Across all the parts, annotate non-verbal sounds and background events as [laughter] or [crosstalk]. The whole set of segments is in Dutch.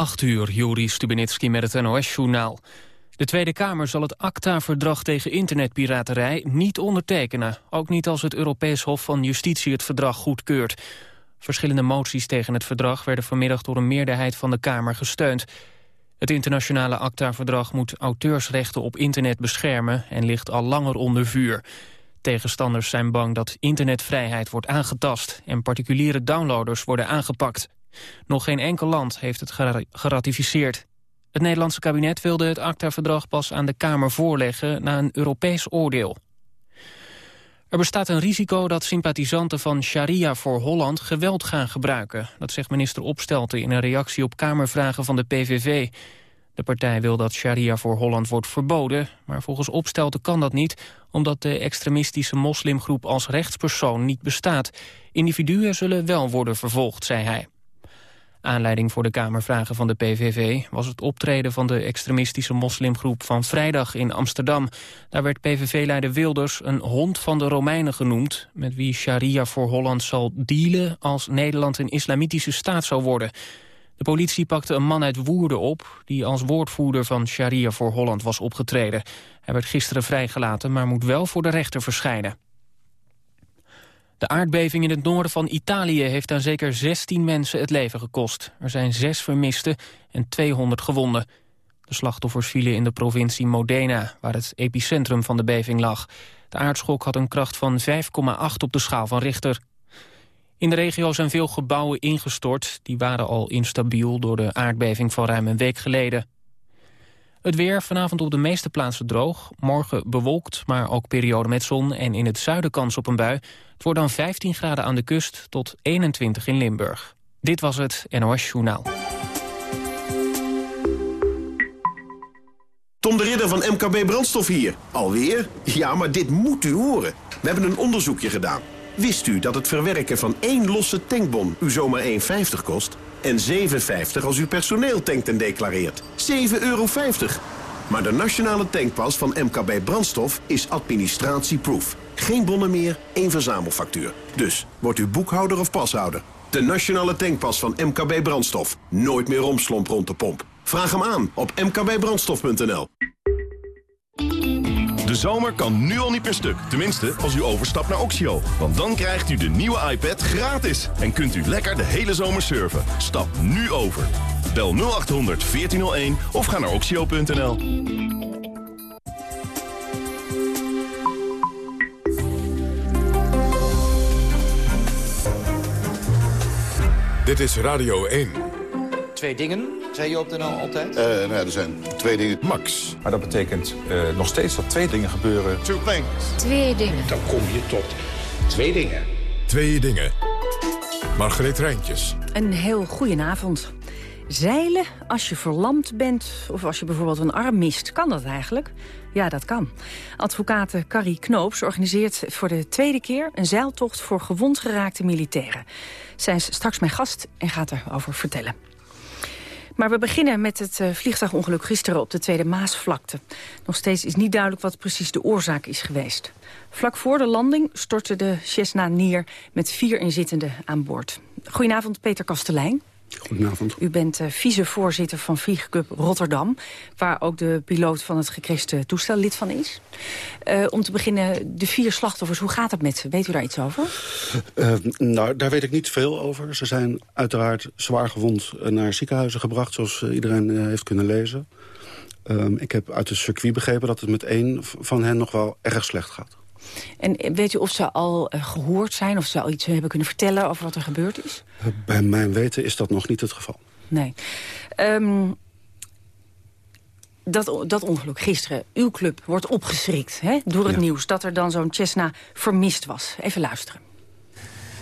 8 uur, Juri Stubenitski met het NOS-journaal. De Tweede Kamer zal het ACTA-verdrag tegen internetpiraterij niet ondertekenen. Ook niet als het Europees Hof van Justitie het verdrag goedkeurt. Verschillende moties tegen het verdrag werden vanmiddag door een meerderheid van de Kamer gesteund. Het internationale ACTA-verdrag moet auteursrechten op internet beschermen en ligt al langer onder vuur. Tegenstanders zijn bang dat internetvrijheid wordt aangetast en particuliere downloaders worden aangepakt. Nog geen enkel land heeft het geratificeerd. Het Nederlandse kabinet wilde het ACTA-verdrag pas aan de Kamer voorleggen na een Europees oordeel. Er bestaat een risico dat sympathisanten van Sharia voor Holland geweld gaan gebruiken. Dat zegt minister Opstelten in een reactie op Kamervragen van de PVV. De partij wil dat Sharia voor Holland wordt verboden, maar volgens Opstelten kan dat niet, omdat de extremistische moslimgroep als rechtspersoon niet bestaat. Individuen zullen wel worden vervolgd, zei hij. Aanleiding voor de Kamervragen van de PVV was het optreden van de extremistische moslimgroep van vrijdag in Amsterdam. Daar werd PVV-leider Wilders een hond van de Romeinen genoemd, met wie sharia voor Holland zal dealen als Nederland een islamitische staat zou worden. De politie pakte een man uit Woerden op... die als woordvoerder van Sharia voor Holland was opgetreden. Hij werd gisteren vrijgelaten, maar moet wel voor de rechter verschijnen. De aardbeving in het noorden van Italië heeft aan zeker 16 mensen het leven gekost. Er zijn zes vermisten en 200 gewonden. De slachtoffers vielen in de provincie Modena, waar het epicentrum van de beving lag. De aardschok had een kracht van 5,8 op de schaal van Richter. In de regio zijn veel gebouwen ingestort. Die waren al instabiel door de aardbeving van ruim een week geleden. Het weer vanavond op de meeste plaatsen droog. Morgen bewolkt, maar ook periode met zon en in het zuiden kans op een bui. Het wordt dan 15 graden aan de kust tot 21 in Limburg. Dit was het NOS Journaal. Tom de Ridder van MKB Brandstof hier. Alweer? Ja, maar dit moet u horen. We hebben een onderzoekje gedaan. Wist u dat het verwerken van één losse tankbon u zomaar 1,50 kost? En 7,50 als u personeel tankt en declareert. 7,50 euro. Maar de nationale tankpas van MKB Brandstof is administratieproof. Geen bonnen meer, één verzamelfactuur. Dus, wordt u boekhouder of pashouder? De nationale tankpas van MKB Brandstof. Nooit meer romslomp rond de pomp. Vraag hem aan op mkbbrandstof.nl. De zomer kan nu al niet per stuk. Tenminste, als u overstapt naar Oxio. Want dan krijgt u de nieuwe iPad gratis. En kunt u lekker de hele zomer surfen. Stap nu over. Bel 0800 1401 of ga naar oxio.nl. Dit is Radio 1. Twee dingen, zei je op de NL altijd? Uh, nou ja, er zijn twee dingen. Max. Maar dat betekent uh, nog steeds dat twee dingen gebeuren. Two things. Twee dingen. Dan kom je tot twee dingen. Twee dingen. Margreet Rijntjes. Een heel goedenavond. Zeilen als je verlamd bent of als je bijvoorbeeld een arm mist. Kan dat eigenlijk? Ja, dat kan. Advocate Carrie Knoops organiseert voor de tweede keer... een zeiltocht voor gewond geraakte militairen. Zij is straks mijn gast en gaat erover vertellen. Maar we beginnen met het uh, vliegtuigongeluk gisteren op de Tweede Maasvlakte. Nog steeds is niet duidelijk wat precies de oorzaak is geweest. Vlak voor de landing stortte de Cessna neer met vier inzittenden aan boord. Goedenavond, Peter Kastelein. Goedenavond. U bent uh, vicevoorzitter van Vliegclub Rotterdam... waar ook de piloot van het gecrashte toestel lid van is. Uh, om te beginnen, de vier slachtoffers, hoe gaat het met ze? Weet u daar iets over? Uh, nou, daar weet ik niet veel over. Ze zijn uiteraard zwaar gewond naar ziekenhuizen gebracht... zoals iedereen heeft kunnen lezen. Ehm, ik heb uit het circuit begrepen dat het met één van hen nog wel erg slecht gaat. En weet u of ze al uh, gehoord zijn, of ze al iets hebben kunnen vertellen over wat er gebeurd is? Bij mijn weten is dat nog niet het geval. Nee. Um, dat, dat ongeluk gisteren, uw club wordt opgeschrikt hè, door het ja. nieuws... dat er dan zo'n Cessna vermist was. Even luisteren.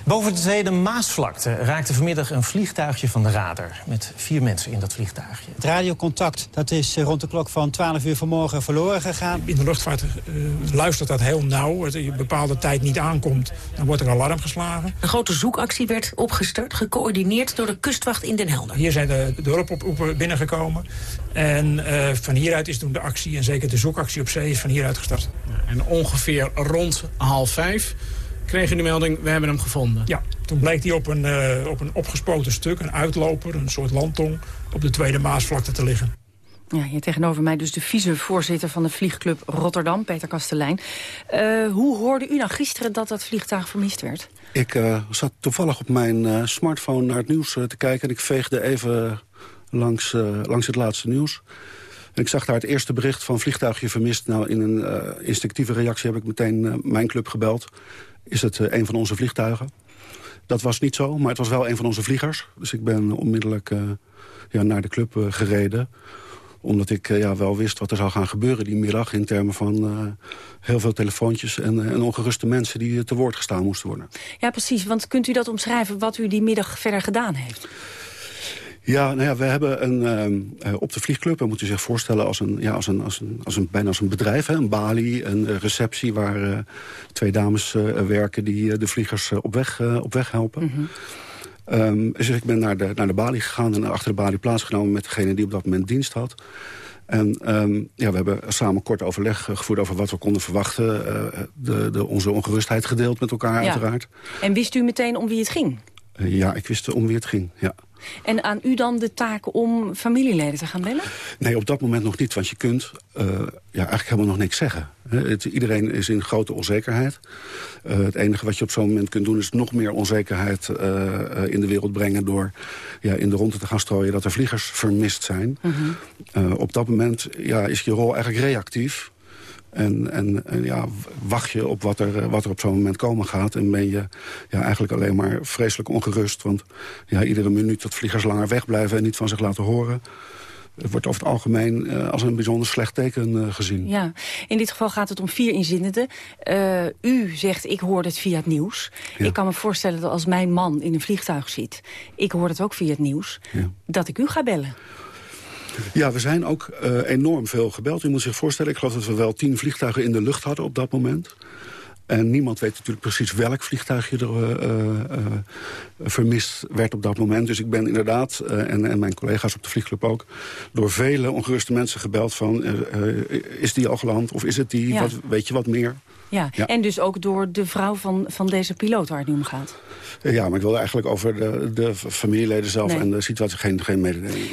Boven de tweede Maasvlakte raakte vanmiddag een vliegtuigje van de radar... met vier mensen in dat vliegtuigje. Het radiocontact dat is rond de klok van 12 uur vanmorgen verloren gegaan. In de luchtvaart uh, luistert dat heel nauw. Als je een bepaalde tijd niet aankomt, dan wordt er alarm geslagen. Een grote zoekactie werd opgestart, gecoördineerd door de kustwacht in Den Helder. Hier zijn de, de hulpoproepen binnengekomen. En uh, van hieruit is toen de actie, en zeker de zoekactie op zee, is van hieruit gestart. En ongeveer rond half vijf kregen de melding, we hebben hem gevonden. Ja, Toen bleek hij op een, uh, op een opgespoten stuk, een uitloper, een soort landtong... op de Tweede Maasvlakte te liggen. Ja, hier tegenover mij dus de vicevoorzitter van de vliegclub Rotterdam, Peter Kastelein. Uh, hoe hoorde u nou gisteren dat dat vliegtuig vermist werd? Ik uh, zat toevallig op mijn uh, smartphone naar het nieuws te kijken... en ik veegde even langs, langs het laatste nieuws. En ik zag daar het eerste bericht van vliegtuigje vermist. Nou, in een instinctieve reactie heb ik meteen mijn club gebeld. Is het een van onze vliegtuigen? Dat was niet zo, maar het was wel een van onze vliegers. Dus ik ben onmiddellijk ja, naar de club gereden omdat ik ja, wel wist wat er zou gaan gebeuren die middag... in termen van heel veel telefoontjes en, en, ongeruste mensen... die te woord gestaan moesten worden. Ja, precies. Want kunt u dat omschrijven wat u die middag verder gedaan heeft? Ja, nou ja, we hebben een, uh, op de vliegclub, dan moet u zich voorstellen als een, ja, als een, als een, als een, bijna als een bedrijf, hè, een balie, een receptie waar uh, twee dames werken die de vliegers op, weg, op weg helpen. Mm -hmm. Um, dus ik ben naar de, naar de balie gegaan en achter de balie plaatsgenomen... met degene die op dat moment dienst had. En um, ja, we hebben samen kort overleg gevoerd over wat we konden verwachten. De, de, onze ongerustheid gedeeld met elkaar ja. uiteraard. En wist u meteen om wie het ging? Ja, ik wist om wie het ging, ja. En aan u dan de taak om familieleden te gaan bellen? Nee, op dat moment nog niet, want je kunt uh, ja, eigenlijk helemaal nog niks zeggen. Het, iedereen is in grote onzekerheid. Uh, het enige wat je op zo'n moment kunt doen is nog meer onzekerheid uh, in de wereld brengen... door ja, in de ronde te gaan strooien dat er vliegers vermist zijn. Mm -hmm. op dat moment ja, is je rol eigenlijk reactief. En, en, en, ja, wacht je op wat er, wat er op zo'n moment komen gaat. En ben je ja, eigenlijk alleen maar vreselijk ongerust. Want ja, iedere minuut dat vliegers langer wegblijven en niet van zich laten horen... Het wordt over het algemeen uh, als een bijzonder slecht teken uh, gezien. Ja, in dit geval gaat het om vier inzittenden. Uh, u zegt, ik hoor het via het nieuws. Ja. Ik kan me voorstellen dat als mijn man in een vliegtuig zit... ik hoor het ook via het nieuws, ja. dat ik u ga bellen. Ja, we zijn ook uh, enorm veel gebeld. U moet zich voorstellen, ik geloof dat we wel tien vliegtuigen in de lucht hadden op dat moment. En niemand weet natuurlijk precies welk vliegtuigje er uh, uh, vermist werd op dat moment. Dus ik ben inderdaad, en, en, mijn collega's op de vliegclub ook... door vele ongeruste mensen gebeld van... is die al geland of is het die? Ja. Wat, weet je wat meer? Ja. ja. en dus ook door de vrouw van, van deze piloot waar het nu om gaat. Ja, maar ik wilde eigenlijk over de, de familieleden zelf nee. en de situatie geen, geen mededeling.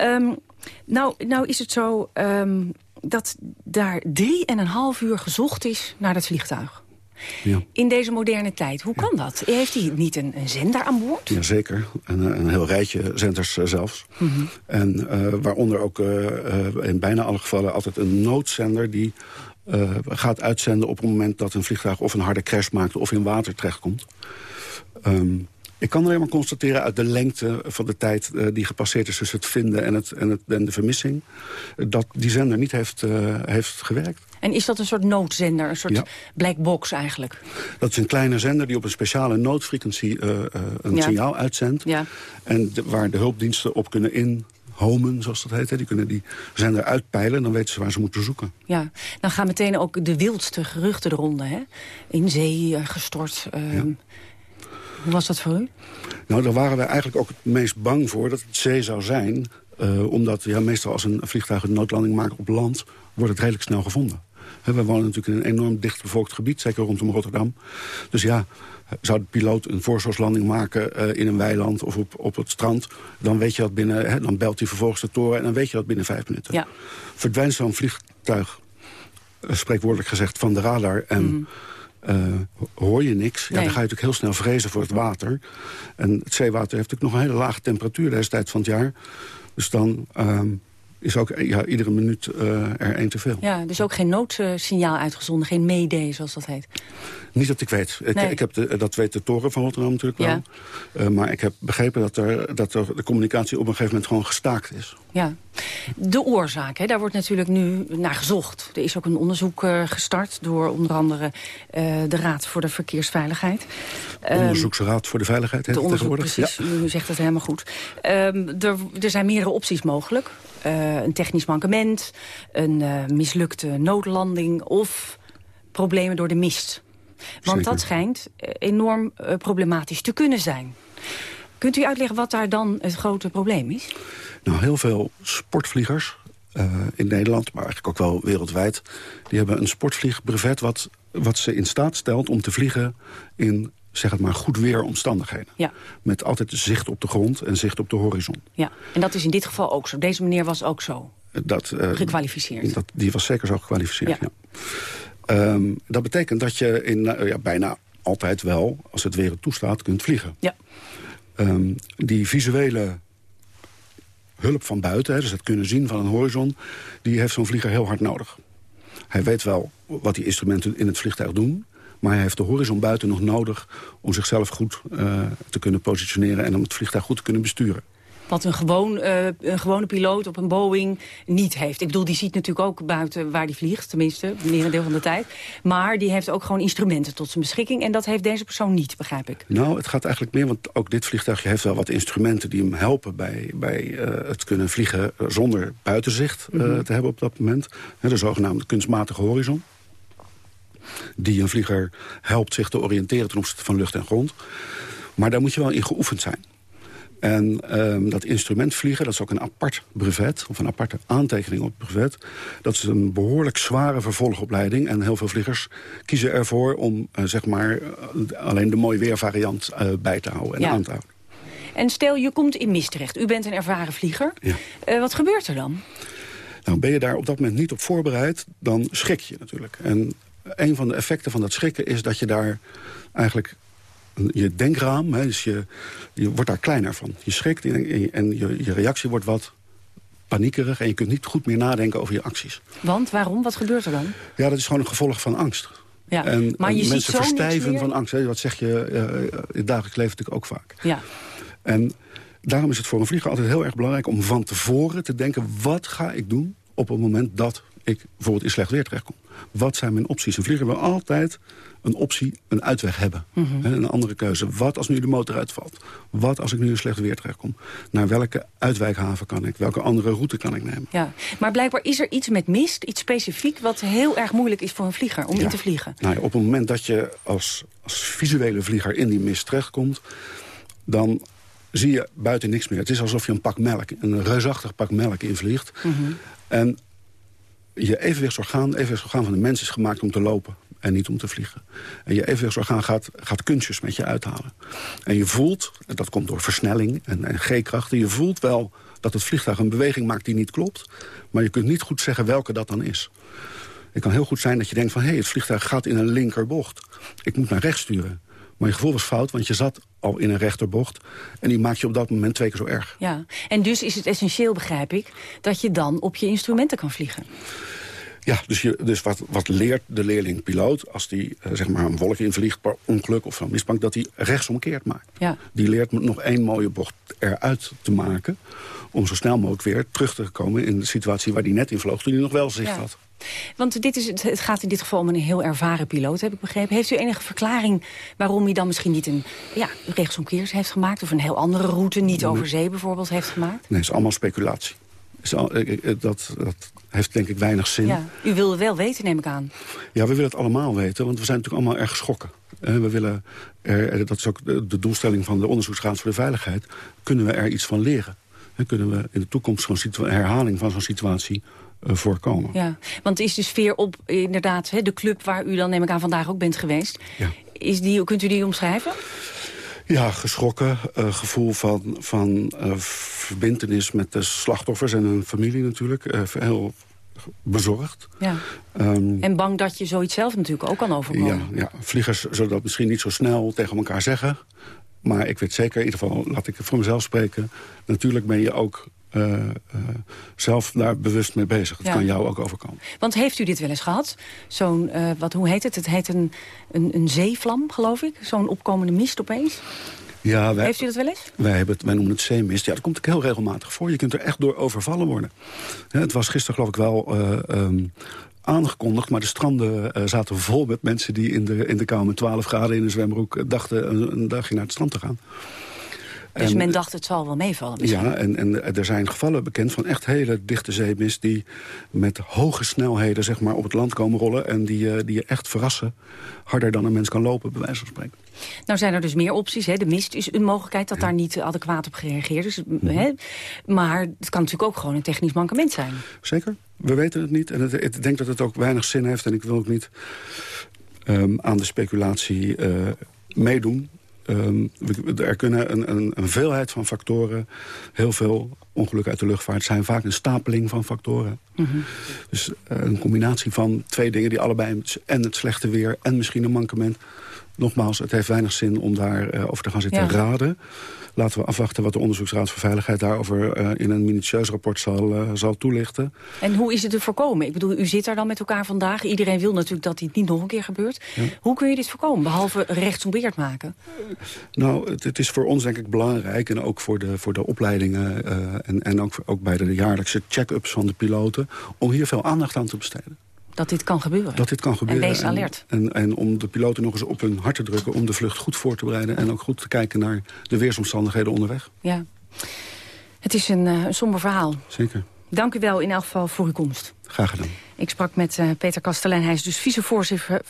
Um, nou, nou is het zo um, dat daar drie en een half uur gezocht is naar dat vliegtuig. Ja. In deze moderne tijd. Hoe kan dat? Heeft hij niet een, een zender aan boord? Jazeker. Een, een heel rijtje zenders uh, zelfs. Mm -hmm. En uh, waaronder ook uh, in bijna alle gevallen altijd een noodzender... die gaat uitzenden op het moment dat een vliegtuig of een harde crash maakt... of in water terechtkomt. Um, ik kan alleen maar constateren uit de lengte van de tijd uh, die gepasseerd is tussen het vinden en, het, en, het, en de vermissing, dat die zender niet heeft, uh, heeft gewerkt. En is dat een soort noodzender, een soort ja. black box eigenlijk? Dat is een kleine zender die op een speciale noodfrequentie uh, een ja. signaal uitzendt. Ja. En de, waar de hulpdiensten op kunnen in homen, zoals dat heet. Hè. Die kunnen die zender uitpeilen en dan weten ze waar ze moeten zoeken. Ja, dan gaan meteen ook de wildste geruchten de ronde. Hè? In zee gestort. Ja. Hoe was dat voor u? Nou, daar waren we eigenlijk ook het meest bang voor dat het zee zou zijn. Uh, omdat ja, meestal als een vliegtuig een noodlanding maakt op land... wordt het redelijk snel gevonden. He, we wonen natuurlijk in een enorm dichtbevolkt gebied, zeker rondom Rotterdam. Dus ja, zou de piloot een voorzorgslanding maken uh, in een weiland of op, op het strand... dan weet je dat binnen, he, dan belt hij vervolgens de toren en dan weet je dat binnen vijf minuten. Ja. Verdwijnt zo'n vliegtuig, uh, spreekwoordelijk gezegd, van de radar... en mm. Uh, hoor je niks, ja, nee. dan ga je natuurlijk heel snel vrezen voor het water. En het zeewater heeft natuurlijk nog een hele lage temperatuur deze tijd van het jaar. Dus dan um, is ook ja, iedere minuut uh, er één te veel. Ja, dus ook geen noodsignaal uitgezonden, geen mayday zoals dat heet? Niet dat ik weet. Ik, nee. ik heb de, dat weet de toren van Rotterdam natuurlijk wel. Ja. Uh, maar ik heb begrepen dat, er, dat er de communicatie op een gegeven moment gewoon gestaakt is. Ja. De oorzaak, hè, daar wordt natuurlijk nu naar gezocht. Er is ook een onderzoek uh, gestart door onder andere uh, de Raad voor de Verkeersveiligheid. De onderzoeksraad voor de Veiligheid heet de onderzoek, Precies, ja. u zegt het helemaal goed. Um, er, er zijn meerdere opties mogelijk. Uh, een technisch mankement, een mislukte noodlanding of problemen door de mist. Want Zeker. dat schijnt enorm problematisch te kunnen zijn. Kunt u uitleggen wat daar dan het grote probleem is? Nou, heel veel sportvliegers uh, in Nederland, maar eigenlijk ook wel wereldwijd... die hebben een sportvliegbrevet wat, wat ze in staat stelt om te vliegen in zeg het maar, goed weeromstandigheden. Ja. Met altijd zicht op de grond en zicht op de horizon. ja, en dat is in dit geval ook zo. Deze meneer was ook zo Dat, eh, gekwalificeerd. dat, die was zeker zo gekwalificeerd, Ja. ja. Ehm, dat betekent dat je in, eh, ja, bijna altijd wel, als het weer het toestaat, kunt vliegen. Ja. Ehm, die visuele hulp van buiten, hè, dus het kunnen zien van een horizon... die heeft zo'n vlieger heel hard nodig. Hij weet wel wat die instrumenten in het vliegtuig doen... maar hij heeft de horizon buiten nog nodig om zichzelf goed eh, te kunnen positioneren... en om het vliegtuig goed te kunnen besturen. Wat een, gewoon, eh, een gewone piloot op een Boeing niet heeft. Ik bedoel, die ziet natuurlijk ook buiten waar die vliegt. Tenminste, merendeel van de tijd. Maar die heeft ook gewoon instrumenten tot zijn beschikking. En dat heeft deze persoon niet, begrijp ik. Nou, het gaat eigenlijk meer, want ook dit vliegtuigje heeft wel wat instrumenten... die hem helpen bij, bij eh, het kunnen vliegen zonder buitenzicht eh, Mhm. te hebben op dat moment. De zogenaamde kunstmatige horizon. Die een vlieger helpt zich te oriënteren ten opzichte van lucht en grond. Maar daar moet je wel in geoefend zijn. En ehm, dat instrument vliegen, dat is ook een apart brevet... of een aparte aantekening op het brevet. Dat is een behoorlijk zware vervolgopleiding. En heel veel vliegers kiezen ervoor om eh, zeg maar, eh, alleen de mooi weervariant eh, bij te houden en Ja. aan te houden. En stel, je komt in mist terecht. U bent een ervaren vlieger. Ja. Wat gebeurt er dan? Nou, ben je daar op dat moment niet op voorbereid, dan schrik je natuurlijk. En een van de effecten van dat schrikken is dat je daar eigenlijk je denkraam, hè, dus je, je wordt daar kleiner van. Je schrikt en, en- je, je reactie wordt wat paniekerig... en je kunt niet goed meer nadenken over je acties. Want, waarom? Wat gebeurt er dan? Ja, dat is gewoon een gevolg van angst. Ja. En, maar je ziet mensen zo verstijven van angst. Hè. Wat zeg je eh, in het dagelijks leven natuurlijk ook vaak. Ja. En daarom is het voor een vlieger altijd heel erg belangrijk... om van tevoren te denken, wat ga ik doen op het moment dat ik bijvoorbeeld in slecht weer terechtkom? Wat zijn mijn opties? Een vlieger wil altijd een optie, een uitweg hebben. Hè, Een andere keuze. Wat als nu de motor uitvalt? Wat als ik nu in slecht weer terechtkom? Naar welke uitwijkhaven kan ik? Welke andere route kan ik nemen? Ja. Maar blijkbaar is er iets met mist, iets specifiek... wat heel erg moeilijk is voor een vlieger om in te vliegen. Nou ja, op het moment dat je als, als visuele vlieger in die mist terechtkomt... dan zie je buiten niks meer. Het is alsof je een pak melk, een reusachtig pak melk invliegt. Mhm. En je evenwichtsorgaan, evenwichtsorgaan van de mens is gemaakt om te lopen en niet om te vliegen. En je evenwichtsorgaan gaat, gaat kunstjes met je uithalen. En je voelt, en dat komt door versnelling en, en G-krachten... je voelt wel dat het vliegtuig een beweging maakt die niet klopt... maar je kunt niet goed zeggen welke dat dan is. Het kan heel goed zijn dat je denkt van... hé, hey, het vliegtuig gaat in een linkerbocht. Ik moet naar rechts sturen. Maar je gevoel was fout, want je zat al in een rechterbocht... en die maakt je op dat moment twee keer zo erg. Ja. En dus is het essentieel, begrijp ik... dat je dan op je instrumenten kan vliegen. Ja, dus, je, dus wat, wat leert de leerling-piloot... als die eh, zeg maar een wolk invliegt per ongeluk of van mistbank... dat hij rechtsomkeerd maakt. Ja. Die leert nog één mooie bocht eruit te maken... om zo snel mogelijk weer terug te komen in de situatie waar hij net in vloog... toen hij nog wel zicht Ja. had. Want dit is, het, het gaat in dit geval om een heel ervaren piloot, heb ik begrepen. Heeft u enige verklaring waarom hij dan misschien niet een ja, rechtsomkeers heeft gemaakt... of een heel andere route, niet over zee bijvoorbeeld, heeft gemaakt? Nee, het is allemaal speculatie. Dat, dat heeft denk ik weinig zin. Ja. U wilde wel weten, neem ik aan. Ja, we willen het allemaal weten, want we zijn natuurlijk allemaal erg geschrokken. Eh, we willen, er, eh, dat is ook de, doelstelling van de Onderzoeksraad voor de Veiligheid... kunnen we er iets van leren. En kunnen we in de toekomst zo'n herhaling van zo'n situatie eh, voorkomen. Ja. Want is de sfeer op inderdaad hè, de club waar u dan, neem ik aan, vandaag ook bent geweest... Ja. Is die, kunt u die omschrijven? Ja, geschrokken, eh, gevoel van, van eh, verbintenis met de slachtoffers en hun familie natuurlijk. Eh, heel bezorgd. Ja. Ehm, En bang dat je zoiets zelf natuurlijk ook kan overkomen. Ja, ja, vliegers zullen dat misschien niet zo snel tegen elkaar zeggen. Maar ik weet zeker, in ieder geval laat ik voor mezelf spreken... natuurlijk ben je ook eh, eh, zelf daar bewust mee bezig. Het Ja. kan jou ook overkomen. Want heeft u dit wel eens gehad? Zo'n, eh, wat, hoe heet het? Het heet een, een, een zeevlam, geloof ik. Zo'n opkomende mist opeens. Ja, wij, Heeft u dat wel eens? wij, hebben het, wij noemen het zeemist. Ja, dat komt ook heel regelmatig voor. Je kunt er echt door overvallen worden. Het was gisteren geloof ik wel eh, ehm, aangekondigd... maar de stranden zaten vol met mensen die in de, in de kou met 12 graden in een zwembroek... dachten een, een dagje naar het strand te gaan. Dus En- men dacht het zal wel meevallen misschien. Ja, en, en er zijn gevallen bekend van echt hele dichte zeemist... die met hoge snelheden zeg maar, op het land komen rollen... en die, eh, die je echt verrassen. Harder dan een mens kan lopen, bij wijze van spreken. Nou zijn er dus meer opties. Hè. De mist is een mogelijkheid dat daar niet adequaat op gereageerd is. Mhm. Hè. Maar het kan natuurlijk ook gewoon een technisch mankement zijn. Zeker, we weten het niet. En het, ik denk dat het ook weinig zin heeft. En ik wil ook niet ehm, aan de speculatie eh, meedoen. Ehm, we- er kunnen een, een, een veelheid van factoren, heel veel ongelukken uit de luchtvaart... zijn vaak een stapeling van factoren. Dus eh, een combinatie van twee dingen die allebei... en het slechte weer en misschien een mankement... Nogmaals, het heeft weinig zin om daarover over te gaan zitten Ja. raden. Laten we afwachten wat de Onderzoeksraad voor Veiligheid... daarover eh, in een minutieus rapport zal, eh, zal toelichten. En hoe is het te voorkomen? Ik bedoel, u zit daar dan met elkaar vandaag. Iedereen wil natuurlijk dat dit niet nog een keer gebeurt. Hoe kun je dit voorkomen, behalve rechtsombeerd maken? Nou, het, het is voor ons denk ik belangrijk... en ook voor de, voor de opleidingen eh, en, en ook, ook bij de jaarlijkse check-ups van de piloten... om hier veel aandacht aan te besteden. Dat dit kan gebeuren? Dat dit kan gebeuren. En wees alert. En, en, om de piloten nog eens op hun hart te drukken... om de vlucht goed voor te bereiden... en ook goed te kijken naar de weersomstandigheden onderweg. Ja. Het is een, eh, een somber verhaal. Zeker. Dank u wel in elk geval voor uw komst. Graag gedaan. Ik sprak met eh, Peter Kastelein. Hij is dus vicevoorzitter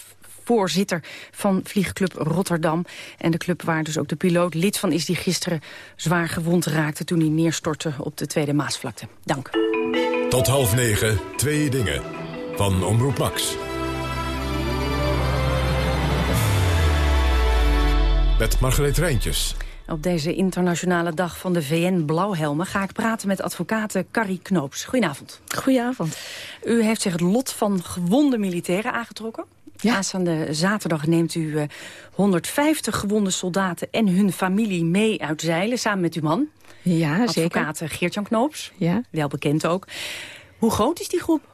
voorzitter van Vliegclub Rotterdam. En de club waar dus ook de piloot lid van is... die gisteren zwaar gewond raakte toen hij neerstortte op de Tweede Maasvlakte. Dank. Tot half negen, twee dingen. Van Omroep Max. Met Margreet Rijntjes. Op deze internationale dag van de VN Blauwhelmen... ga ik praten met advocaat Carrie Knoops. Goedenavond. Goedenavond. U heeft zich het lot van gewonde militairen aangetrokken. Ja. Aanstaande zaterdag neemt u eh, 150 gewonde soldaten en hun familie mee uit Zeilen... samen met uw man, Ja, zeker. advocaat eh, Geert-Jan Knoops. Ja. Wel bekend ook. Hoe groot is die groep?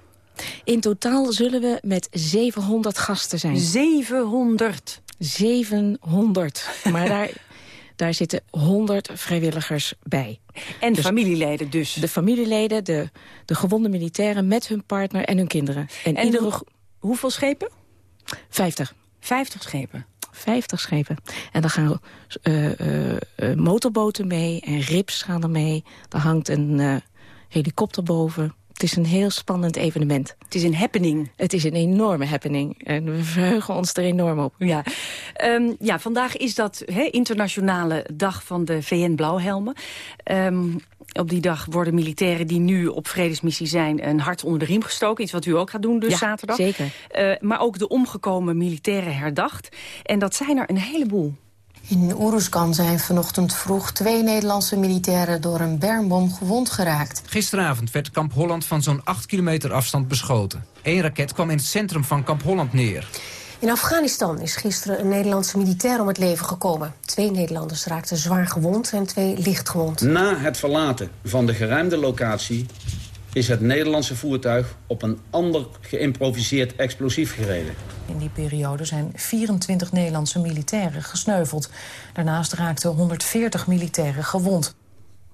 In totaal zullen we met 700 gasten zijn. 700. 700. [laughs] Maar daar, daar zitten 100 vrijwilligers bij. En Dus familieleden dus. De familieleden, de, de gewonde militairen met hun partner en hun kinderen. En, En iedere... hoe- hoeveel schepen? 50. 50 schepen. 50 schepen. En dan gaan eh, eh, eh, motorboten mee en rips gaan er mee. Er hangt een helikopter boven. Het is een heel spannend evenement. Het is een happening. Het is een enorme happening. En we verheugen ons er enorm op. Ja, Ehm, ja vandaag is dat internationale dag van de VN Blauwhelmen. Ehm, op die dag worden militairen die nu op vredesmissie zijn... een hart onder de riem gestoken. Iets wat u ook gaat doen dus Ja, zaterdag. zeker. Eh, maar ook de omgekomen militairen herdacht. En dat zijn er een heleboel. In Oeruzkan zijn vanochtend vroeg twee Nederlandse militairen door een bermbom gewond geraakt. Gisteravond werd kamp Holland van zo'n 8 kilometer afstand beschoten. Eén raket kwam in het centrum van kamp Holland neer. In Afghanistan is gisteren een Nederlandse militair om het leven gekomen. Twee Nederlanders raakten zwaar gewond en twee licht gewond. Na het verlaten van de geruimde locatie is het Nederlandse voertuig op een ander geïmproviseerd explosief gereden. In die periode zijn 24 Nederlandse militairen gesneuveld. Daarnaast raakten 140 militairen gewond.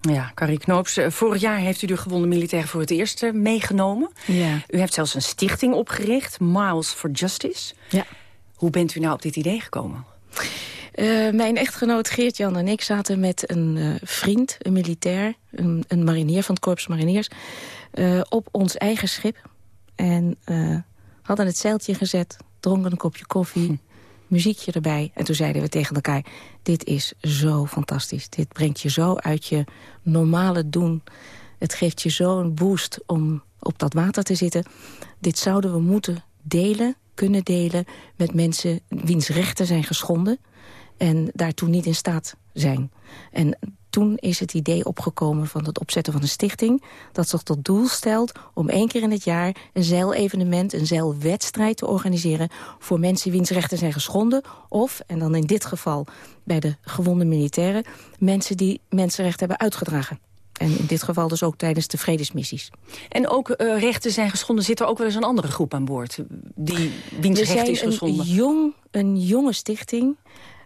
Ja, Carrie Knoops, eh, vorig jaar heeft u de gewonde militairen voor het eerst eh, meegenomen. Ja. U heeft zelfs een stichting opgericht, Miles for Justice. Ja. Hoe bent u nou op dit idee gekomen? Eh, mijn echtgenoot Geert-Jan en ik zaten met een eh, vriend, een militair... een, een marinier van het Korps Mariniers... eh, op ons eigen schip. En eh, hadden het zeiltje gezet, dronken een kopje koffie... muziekje erbij. En toen zeiden we tegen elkaar... dit is zo fantastisch. Dit brengt je zo uit je normale doen. Het geeft je zo een boost om op dat water te zitten. Dit zouden we moeten delen, kunnen delen... met mensen wiens rechten zijn geschonden en daartoe niet in staat zijn. En toen is het idee opgekomen van het opzetten van een stichting... dat zich tot doel stelt om één keer in het jaar een zeilevenement... een zeilwedstrijd te organiseren voor mensen wiens rechten zijn geschonden... of, en dan in dit geval bij de gewonde militairen... mensen die mensenrechten hebben uitgedragen. En in dit geval dus ook tijdens de vredesmissies. En ook eh, rechten zijn geschonden, zit er ook wel eens een andere groep aan boord... die wiens recht zijn is geschonden? Een, jong, een jonge stichting.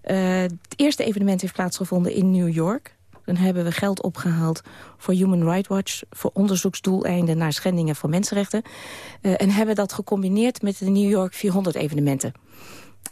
Eh, het eerste evenement heeft plaatsgevonden in New York. Dan hebben we geld opgehaald voor Human Rights Watch... voor onderzoeksdoeleinden naar schendingen van mensenrechten. Eh, en hebben dat gecombineerd met de New York 400 evenementen.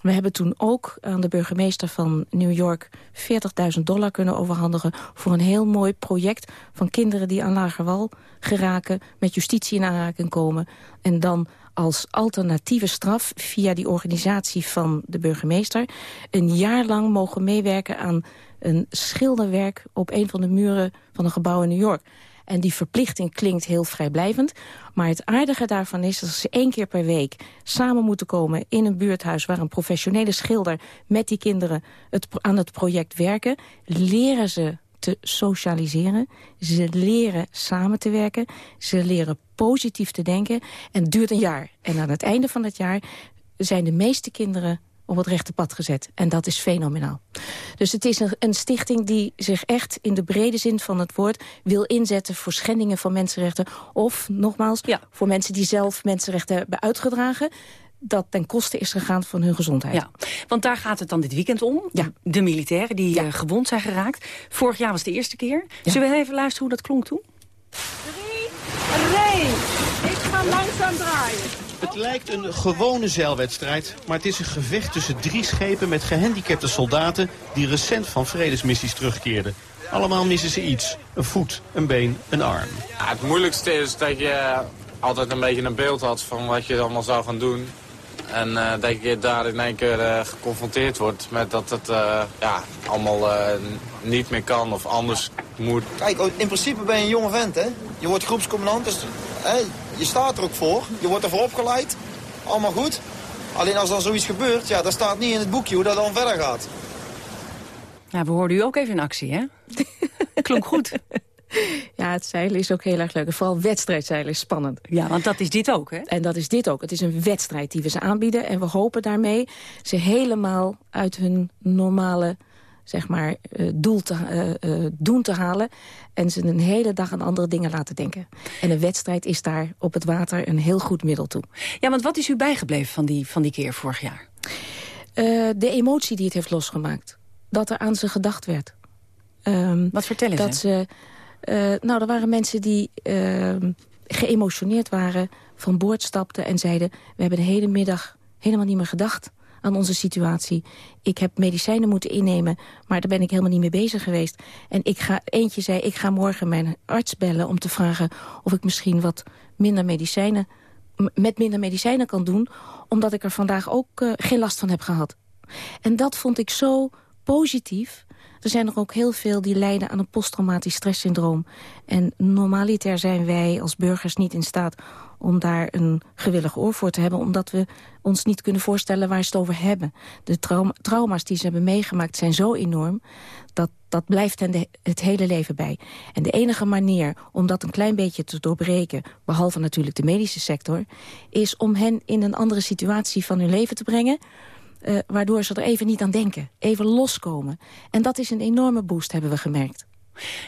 We hebben toen ook aan de burgemeester van New York 40.000 dollar kunnen overhandigen... voor een heel mooi project van kinderen die aan Lagerwal geraken... met justitie in aanraking komen en dan als alternatieve straf via die organisatie van de burgemeester... een jaar lang mogen meewerken aan een schilderwerk op een van de muren van een gebouw in New York. En die verplichting klinkt heel vrijblijvend. Maar het aardige daarvan is dat ze één keer per week samen moeten komen... in een buurthuis waar een professionele schilder met die kinderen het, aan het project werken. Leren ze te socialiseren. Ze leren samen te werken. Ze leren positief te denken. En het duurt een jaar. En aan het einde van het jaar zijn de meeste kinderen op het rechte pad gezet. En dat is fenomenaal. Dus het is een, een, stichting die zich echt in de brede zin van het woord... wil inzetten voor schendingen van mensenrechten. Of, nogmaals, ja. voor mensen die zelf mensenrechten hebben uitgedragen dat ten koste is gegaan van hun gezondheid. Ja, want daar gaat het dan dit weekend om. Ja. De militairen die ja. uh, gewond zijn geraakt. Vorig jaar was de eerste keer. Ja. Zullen we even luisteren hoe dat klonk toen? Drie, ree. Ik ga langzaam draaien. Het lijkt een gewone zeilwedstrijd, maar het is een gevecht tussen drie schepen met gehandicapte soldaten die recent van vredesmissies terugkeerden. Allemaal missen ze iets. Een voet, een been, een arm. Ja, het moeilijkste is dat je altijd een beetje een beeld had van wat je allemaal zou gaan doen. En uh, dat je daar in één keer uh, geconfronteerd wordt met dat het uh, ja, allemaal niet meer kan of anders moet. Kijk, in principe ben je een jonge vent, hè? Je wordt groepscommandant, dus hè, je staat er ook voor. Je wordt ervoor opgeleid. Allemaal goed. Alleen als dan zoiets gebeurt, ja, dan staat niet in het boekje hoe dat dan verder gaat. Ja, we hoorden u ook even in actie, hè? [laughs] Klonk goed. Ja, het zeilen is ook heel erg leuk. vooral wedstrijdzeilen is spannend. Ja, want dat is dit ook, hè? En dat is dit ook. Het is een wedstrijd die we ze aanbieden. En we hopen daarmee ze helemaal uit hun normale zeg maar, uh, doel te, uh, uh, doen te halen. En ze een hele dag aan andere dingen laten denken. En een wedstrijd is daar op het water een heel goed middel toe. Ja, want wat is u bijgebleven van die, van die keer vorig jaar? de emotie die het heeft losgemaakt. Dat er aan ze gedacht werd. Um, wat vertellen dat ze? Uh, nou, er waren mensen die uh, geëmotioneerd waren, van boord stapten en zeiden... we hebben de hele middag helemaal niet meer gedacht aan onze situatie. Ik heb medicijnen moeten innemen, maar daar ben ik helemaal niet mee bezig geweest. En ik ga, eentje zei, ik ga morgen mijn arts bellen om te vragen... of ik misschien wat minder medicijnen, met minder medicijnen kan doen... omdat ik er vandaag ook uh, geen last van heb gehad. En dat vond ik zo positief er zijn er ook heel veel die lijden aan een posttraumatisch stresssyndroom. En normaliter zijn wij als burgers niet in staat om daar een gewillig oor voor te hebben... omdat we ons niet kunnen voorstellen waar ze het over hebben. De trauma trauma's die ze hebben meegemaakt zijn zo enorm... dat, dat blijft hen het hele leven bij. En de enige manier om dat een klein beetje te doorbreken... behalve natuurlijk de medische sector... is om hen in een andere situatie van hun leven te brengen... Uh, waardoor ze er even niet aan denken. Even loskomen. En dat is een enorme boost, hebben we gemerkt.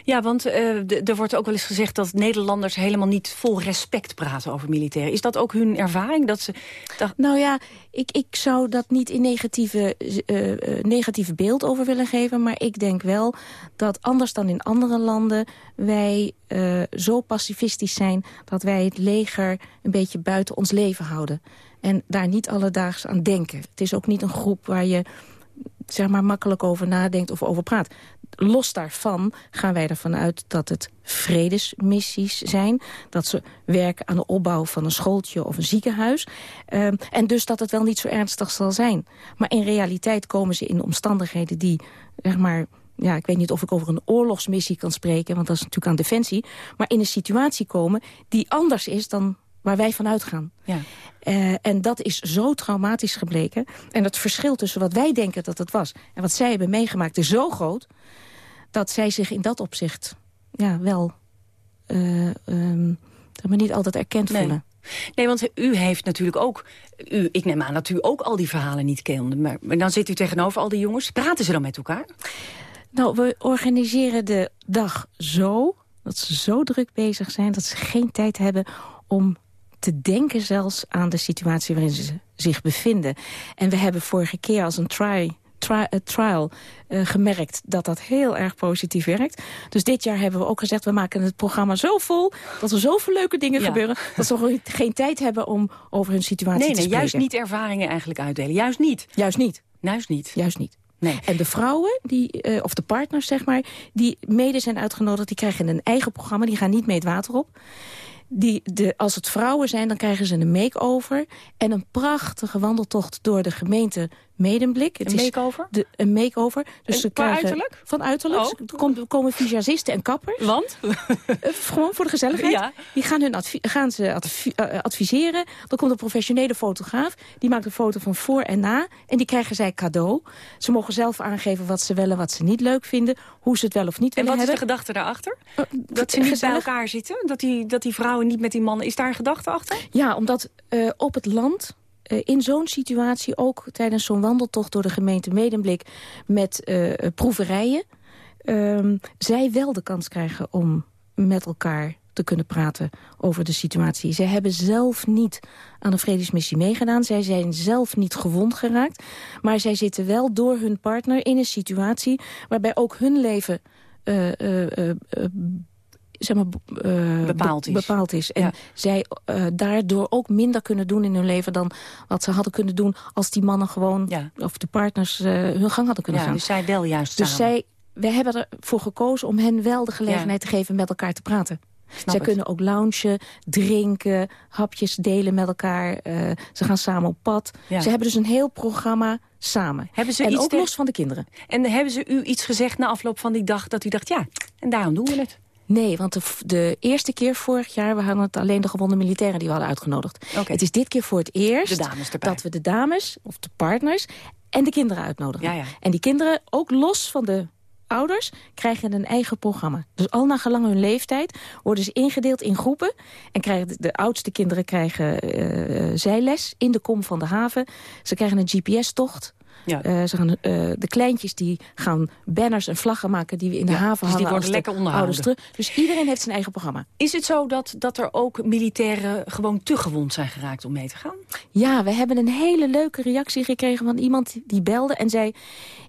Ja, want uh, er wordt ook wel eens gezegd dat Nederlanders helemaal niet vol respect praten over militairen. Is dat ook hun ervaring? Dat ze, dat... Nou ja, ik, ik zou dat niet in negatieve, uh, negatieve beeld over willen geven. Maar ik denk wel dat anders dan in andere landen wij uh, zo pacifistisch zijn... dat wij het leger een beetje buiten ons leven houden. En daar niet alledaags aan denken. Het is ook niet een groep waar je zeg maar, makkelijk over nadenkt of over praat. Los daarvan gaan wij ervan uit dat het vredesmissies zijn. Dat ze werken aan de opbouw van een schooltje of een ziekenhuis. Uh, en dus dat het wel niet zo ernstig zal zijn. Maar in realiteit komen ze in omstandigheden die, zeg maar... Ja, ik weet niet of ik over een oorlogsmissie kan spreken, want dat is natuurlijk aan defensie. Maar in een situatie komen die anders is dan waar wij van uitgaan. Ja. Uh, en dat is zo traumatisch gebleken. En het verschil tussen wat wij denken dat het was... en wat zij hebben meegemaakt is zo groot... dat zij zich in dat opzicht ja, wel uh, um, maar niet altijd erkend nee. voelen. Nee, want u heeft natuurlijk ook... U, ik neem aan dat u ook al die verhalen niet kende. Maar, maar dan zit u tegenover al die jongens. Praten ze dan met elkaar? Nou, we organiseren de dag zo... dat ze zo druk bezig zijn... dat ze geen tijd hebben om te denken zelfs aan de situatie waarin ze zich bevinden. En we hebben vorige keer als een try uh, trial uh, gemerkt dat dat heel erg positief werkt. Dus dit jaar hebben we ook gezegd... we maken het programma zo vol dat er zoveel leuke dingen ja. gebeuren... dat ze geen tijd hebben om over hun situatie nee, te nee, spreken. juist niet ervaringen eigenlijk uitdelen. Juist niet. Juist niet. Juist niet. Juist niet. Nee. En de vrouwen, die, uh, of de partners zeg maar... die mede zijn uitgenodigd, die krijgen een eigen programma. Die gaan niet mee het water op. Die, de, als het vrouwen zijn, dan krijgen ze een make-over... en een prachtige wandeltocht door de gemeente Medemblik. Het Een make-over? Een make-over. Dus En ze krijgen, uiterlijk? Van uiterlijk. Oh. Er komen, komen visagisten en kappers. Want? Eh, gewoon voor de gezelligheid. Ja. Die gaan, hun advi- gaan ze advi- eh, adviseren. Dan komt een professionele fotograaf. Die maakt een foto van voor en na. En die krijgen zij cadeau. Ze mogen zelf aangeven wat ze wel en wat ze niet leuk vinden. Hoe ze het wel of niet En willen wat is de hebben. gedachte daarachter? Dat ze niet bij elkaar zitten? Dat die, dat die vrouwen niet met die mannen... Is daar een gedachte achter? Ja, omdat eh, op het land... eh, in zo'n situatie, ook tijdens zo'n wandeltocht door de gemeente Medemblik... met eh, proeverijen, ehm, zij wel de kans krijgen om met elkaar te kunnen praten over de situatie. Zij hebben zelf niet aan de vredesmissie meegedaan. Zij zijn zelf niet gewond geraakt. Maar zij zitten wel door hun partner in een situatie... waarbij ook hun leven... eh, zeg maar, eh, Bepaald be- is. bepaald is. En zij eh, daardoor ook minder kunnen doen in hun leven... dan wat ze hadden kunnen doen als die mannen gewoon... of de partners eh, hun gang hadden kunnen Ja, gaan. dus zij wel juist Dus samen. zij, wij hebben ervoor gekozen om hen wel de gelegenheid te geven... met elkaar te praten. Zij het. kunnen ook loungen, drinken, hapjes delen met elkaar. ze gaan samen op pad. Ze hebben dus een heel programma samen. Hebben ze en iets ook los van de kinderen. En hebben ze u iets gezegd na afloop van die dag... dat u dacht, ja, en daarom doen we het? Nee, want de, de eerste keer vorig jaar... we hadden het alleen de gewonde militairen die we hadden uitgenodigd. Het is dit keer voor het eerst dat we de dames, of de partners... en de kinderen uitnodigen. Ja, ja. En die kinderen, ook los van de ouders, krijgen een eigen programma. Dus al naar gelang hun leeftijd worden ze ingedeeld in groepen... en krijgen de, de oudste kinderen krijgen eh, zijles in de kom van de haven. Ze krijgen een GPS-tocht... Ja. Eh, ze gaan, eh, de kleintjes die gaan banners en vlaggen maken die we in de Ja, haven dus die worden lekker onderhouden. Dus iedereen heeft zijn eigen programma. Is het zo dat, dat er ook militairen gewoon te gewond zijn geraakt om mee te gaan? Ja, we hebben een hele leuke reactie gekregen van iemand die belde en zei...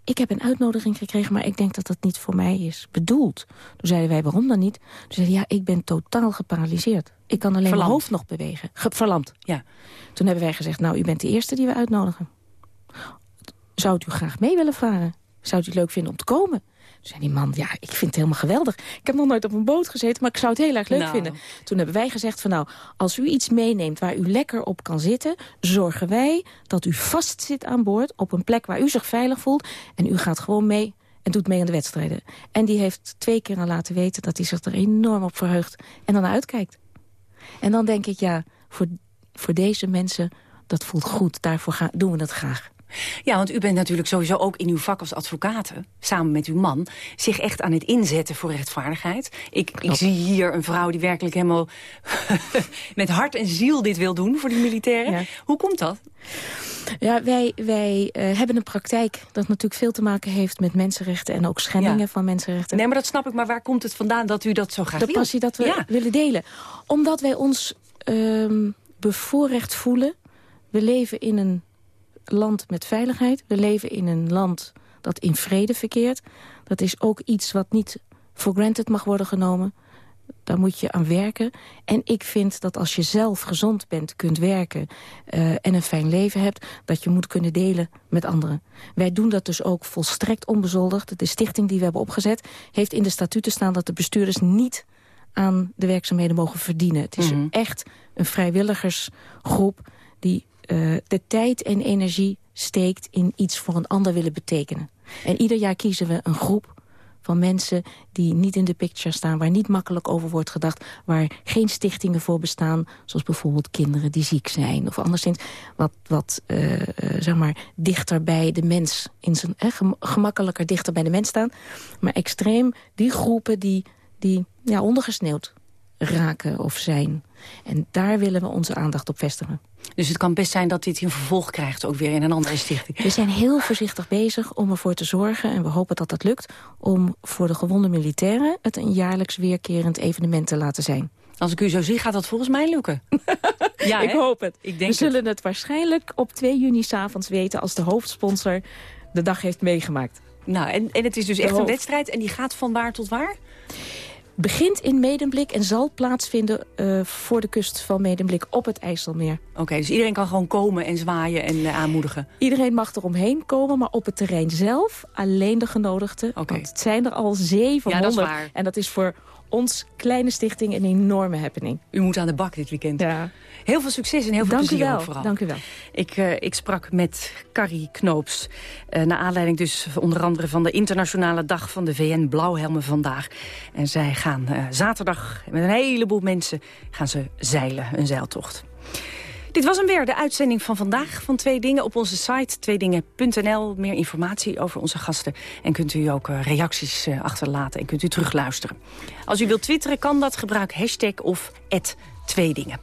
ik heb een uitnodiging gekregen, maar ik denk dat dat niet voor mij is bedoeld. Toen zeiden wij, waarom dan niet? Toen zeiden ja, ik ben totaal geparalyseerd. Ik kan alleen Verlamd. mijn hoofd nog bewegen. Ge verlamd. Ja. Toen hebben wij gezegd, nou, u bent de eerste die we uitnodigen. Zou u graag mee willen varen? Zou u het leuk vinden om te komen? Toen zei die man, ja, ik vind het helemaal geweldig. Ik heb nog nooit op een boot gezeten, maar ik zou het heel erg leuk Nou. vinden. Toen hebben wij gezegd van nou, als u iets meeneemt waar u lekker op kan zitten... zorgen wij dat u vast zit aan boord op een plek waar u zich veilig voelt... en u gaat gewoon mee en doet mee aan de wedstrijden. En die heeft twee keer al laten weten dat hij zich er enorm op verheugt... en dan uitkijkt. En dan denk ik, ja, voor, voor deze mensen, dat voelt goed. Daarvoor gaan, doen we dat graag. Ja, want u bent natuurlijk sowieso ook in uw vak als advocaten... samen met uw man, zich echt aan het inzetten voor rechtvaardigheid. Ik, ik zie hier een vrouw die werkelijk helemaal [laughs] met hart en ziel dit wil doen voor die militairen. Hoe komt dat? Ja, wij, wij eh, hebben een praktijk dat natuurlijk veel te maken heeft met mensenrechten... en ook schendingen Ja. van mensenrechten. Nee, maar dat snap ik. Maar waar komt het vandaan dat u dat zo graag de passie dat we Ja. willen delen. Omdat wij ons ehm, bevoorrecht voelen. We leven in een land met veiligheid. We leven in een land dat in vrede verkeert. Dat is ook iets wat niet for granted mag worden genomen. Daar moet je aan werken. En ik vind dat als je zelf gezond bent, kunt werken... eh, en een fijn leven hebt, dat je moet kunnen delen met anderen. Wij doen dat dus ook volstrekt onbezoldigd. De stichting die we hebben opgezet heeft in de statuten staan... dat de bestuurders niet aan de werkzaamheden mogen verdienen. Het is echt een vrijwilligersgroep die eh, de tijd en energie steekt... in iets voor een ander willen betekenen. En ieder jaar kiezen we een groep van mensen die niet in de picture staan... waar niet makkelijk over wordt gedacht... waar geen stichtingen voor bestaan... zoals bijvoorbeeld kinderen die ziek zijn... of anderszins wat, wat eh, eh, zeg maar, dichter bij de mens... In zijn, gem- gemakkelijker dichter bij de mens staan. Maar extreem die groepen die, die ja, ondergesneeuwd raken of zijn. En daar willen we onze aandacht op vestigen. Dus het kan best zijn dat dit een vervolg krijgt ook weer in een andere stichting. We zijn heel voorzichtig bezig om ervoor te zorgen... en we hopen dat dat lukt... om voor de gewonde militairen het een jaarlijks weerkerend evenement te laten zijn. Als ik u zo zie, gaat dat volgens mij lukken. [laughs] ja, ik hè? hoop het. Ik denk we zullen het. waarschijnlijk op 2 juni s'avonds weten... als de hoofdsponsor de dag heeft meegemaakt. Nou, en, en het is dus De echt een wedstrijd en die gaat van waar tot waar? Begint in Medemblik en zal plaatsvinden eh, voor de kust van Medemblik op het IJsselmeer. Oké, dus iedereen kan gewoon komen en zwaaien en eh, aanmoedigen. Iedereen mag eromheen komen, maar op het terrein zelf alleen de genodigden. Want het zijn er al 700. Ja, dat is waar. En dat is voor ons kleine stichting een enorme happening. U moet aan de bak dit weekend. Ja. Heel veel succes en heel veel Dank u plezier wel, ook vooral. dank u wel. Ik, uh, ik sprak met Carrie Knoops. Uh, naar aanleiding dus onder andere van de internationale dag van de VN Blauwhelmen vandaag. En zij gaan uh, zaterdag met een heleboel mensen gaan ze zeilen, een zeiltocht. Dit was hem weer, de uitzending van vandaag van Twee Dingen. Op onze site tweedingen.nl meer informatie over onze gasten. En kunt u ook uh, reacties uh, achterlaten en kunt u terugluisteren. Als u wilt twitteren kan dat, gebruik hashtag of twee dingen.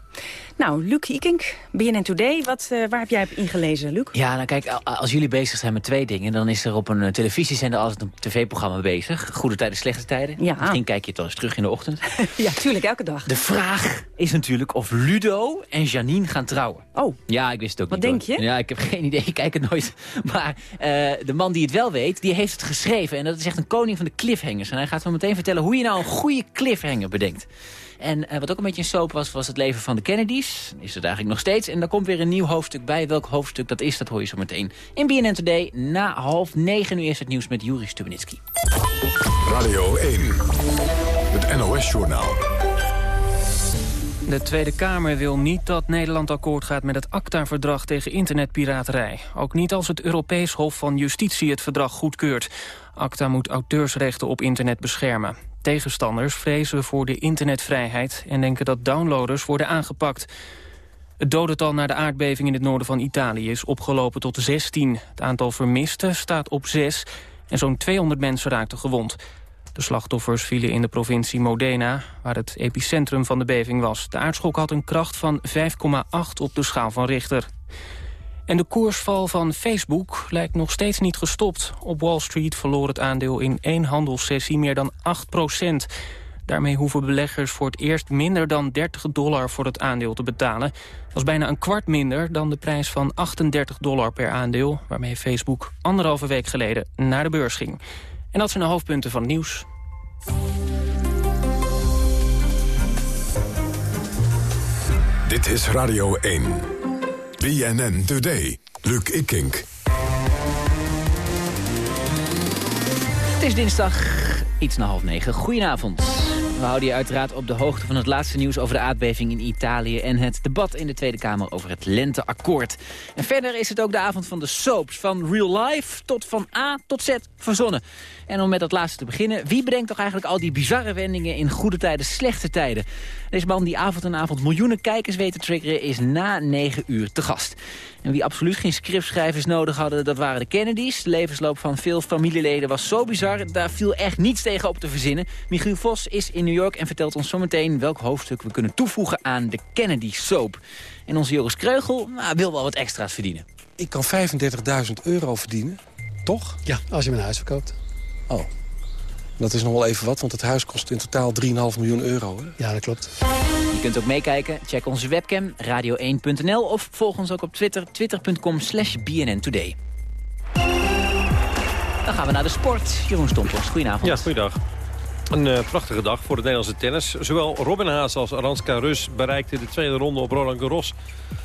Nou, Luc Ikink, BNN Today, wat, uh, waar heb jij op ingelezen, Luc? Ja, nou kijk, als jullie bezig zijn met twee dingen... dan is er op een televisiezender altijd een tv-programma bezig. Goede tijden, slechte tijden. Ja. Misschien kijk je het wel eens terug in de ochtend. [laughs] ja, tuurlijk, elke dag. De vraag is natuurlijk of Ludo en Janine gaan trouwen. Oh. Ja, ik wist het ook wat niet. Wat denk je? Ja, ik heb [laughs] geen idee, ik kijk het nooit. [laughs] Maar uh, de man die het wel weet, die heeft het geschreven. En dat is echt een koning van de cliffhangers. En hij gaat zo meteen vertellen hoe je nou een goede cliffhanger bedenkt. En uh, wat ook een beetje een soap was, was het leven van de Kennedys. Is het eigenlijk nog steeds. En daar komt weer een nieuw hoofdstuk bij. Welk hoofdstuk dat is, dat hoor je zo meteen in BNN Today. Na half negen nu eerst het nieuws met Juri Stubenitski. Radio 1, het NOS-journaal. De Tweede Kamer wil niet dat Nederland akkoord gaat met het ACTA-verdrag tegen internetpiraterij. Ook niet als het Europees Hof van Justitie het verdrag goedkeurt. ACTA moet auteursrechten op internet beschermen. Tegenstanders vrezen voor de internetvrijheid en denken dat downloaders worden aangepakt. Het dodental na de aardbeving in het noorden van Italië is opgelopen tot 16. Het aantal vermisten staat op 6 en zo'n 200 mensen raakten gewond. De slachtoffers vielen in de provincie Modena, waar het epicentrum van de beving was. De aardschok had een kracht van 5,8 op de schaal van Richter. En de koersval van Facebook lijkt nog steeds niet gestopt. Op Wall Street verloor het aandeel in één handelssessie meer dan 8 procent. Daarmee hoeven beleggers voor het eerst minder dan 30 dollar voor het aandeel te betalen. Dat is bijna een kwart minder dan de prijs van 38 dollar per aandeel... waarmee Facebook anderhalve week geleden naar de beurs ging. En dat zijn de hoofdpunten van het nieuws. Dit is Radio 1. BNN Today. Luc Ikink. Het is dinsdag, iets na half negen. Goedenavond. We houden je uiteraard op de hoogte van het laatste nieuws over de aardbeving in Italië... en het debat in de Tweede Kamer over het Lenteakkoord. En verder is het ook de avond van de soaps. Van real life tot van A tot Z verzonnen. En om met dat laatste te beginnen, wie bedenkt toch eigenlijk al die bizarre wendingen in goede tijden, slechte tijden? Deze man die avond en avond miljoenen kijkers weet te triggeren is na negen uur te gast. En wie absoluut geen scriptschrijvers nodig hadden, dat waren de Kennedys. De levensloop van veel familieleden was zo bizar, daar viel echt niets tegen op te verzinnen. Michiel Vos is in New York en vertelt ons zometeen welk hoofdstuk we kunnen toevoegen aan de Kennedy soap. En onze Joris Kreugel nou, wil wel wat extra's verdienen. Ik kan 35.000 euro verdienen, toch? Ja, als je mijn huis verkoopt. Oh, dat is nog wel even wat, want het huis kost in totaal 3,5 miljoen euro. Hè? Ja, dat klopt. Je kunt ook meekijken. Check onze webcam, radio1.nl of volg ons ook op Twitter, twitter.com slash BNN Today. Dan gaan we naar de sport. Jeroen Stompels, goedenavond. Ja, goeiedag. Een uh, prachtige dag voor het Nederlandse tennis. Zowel Robin Haas als Aranska Rus bereikten de tweede ronde op Roland Garros.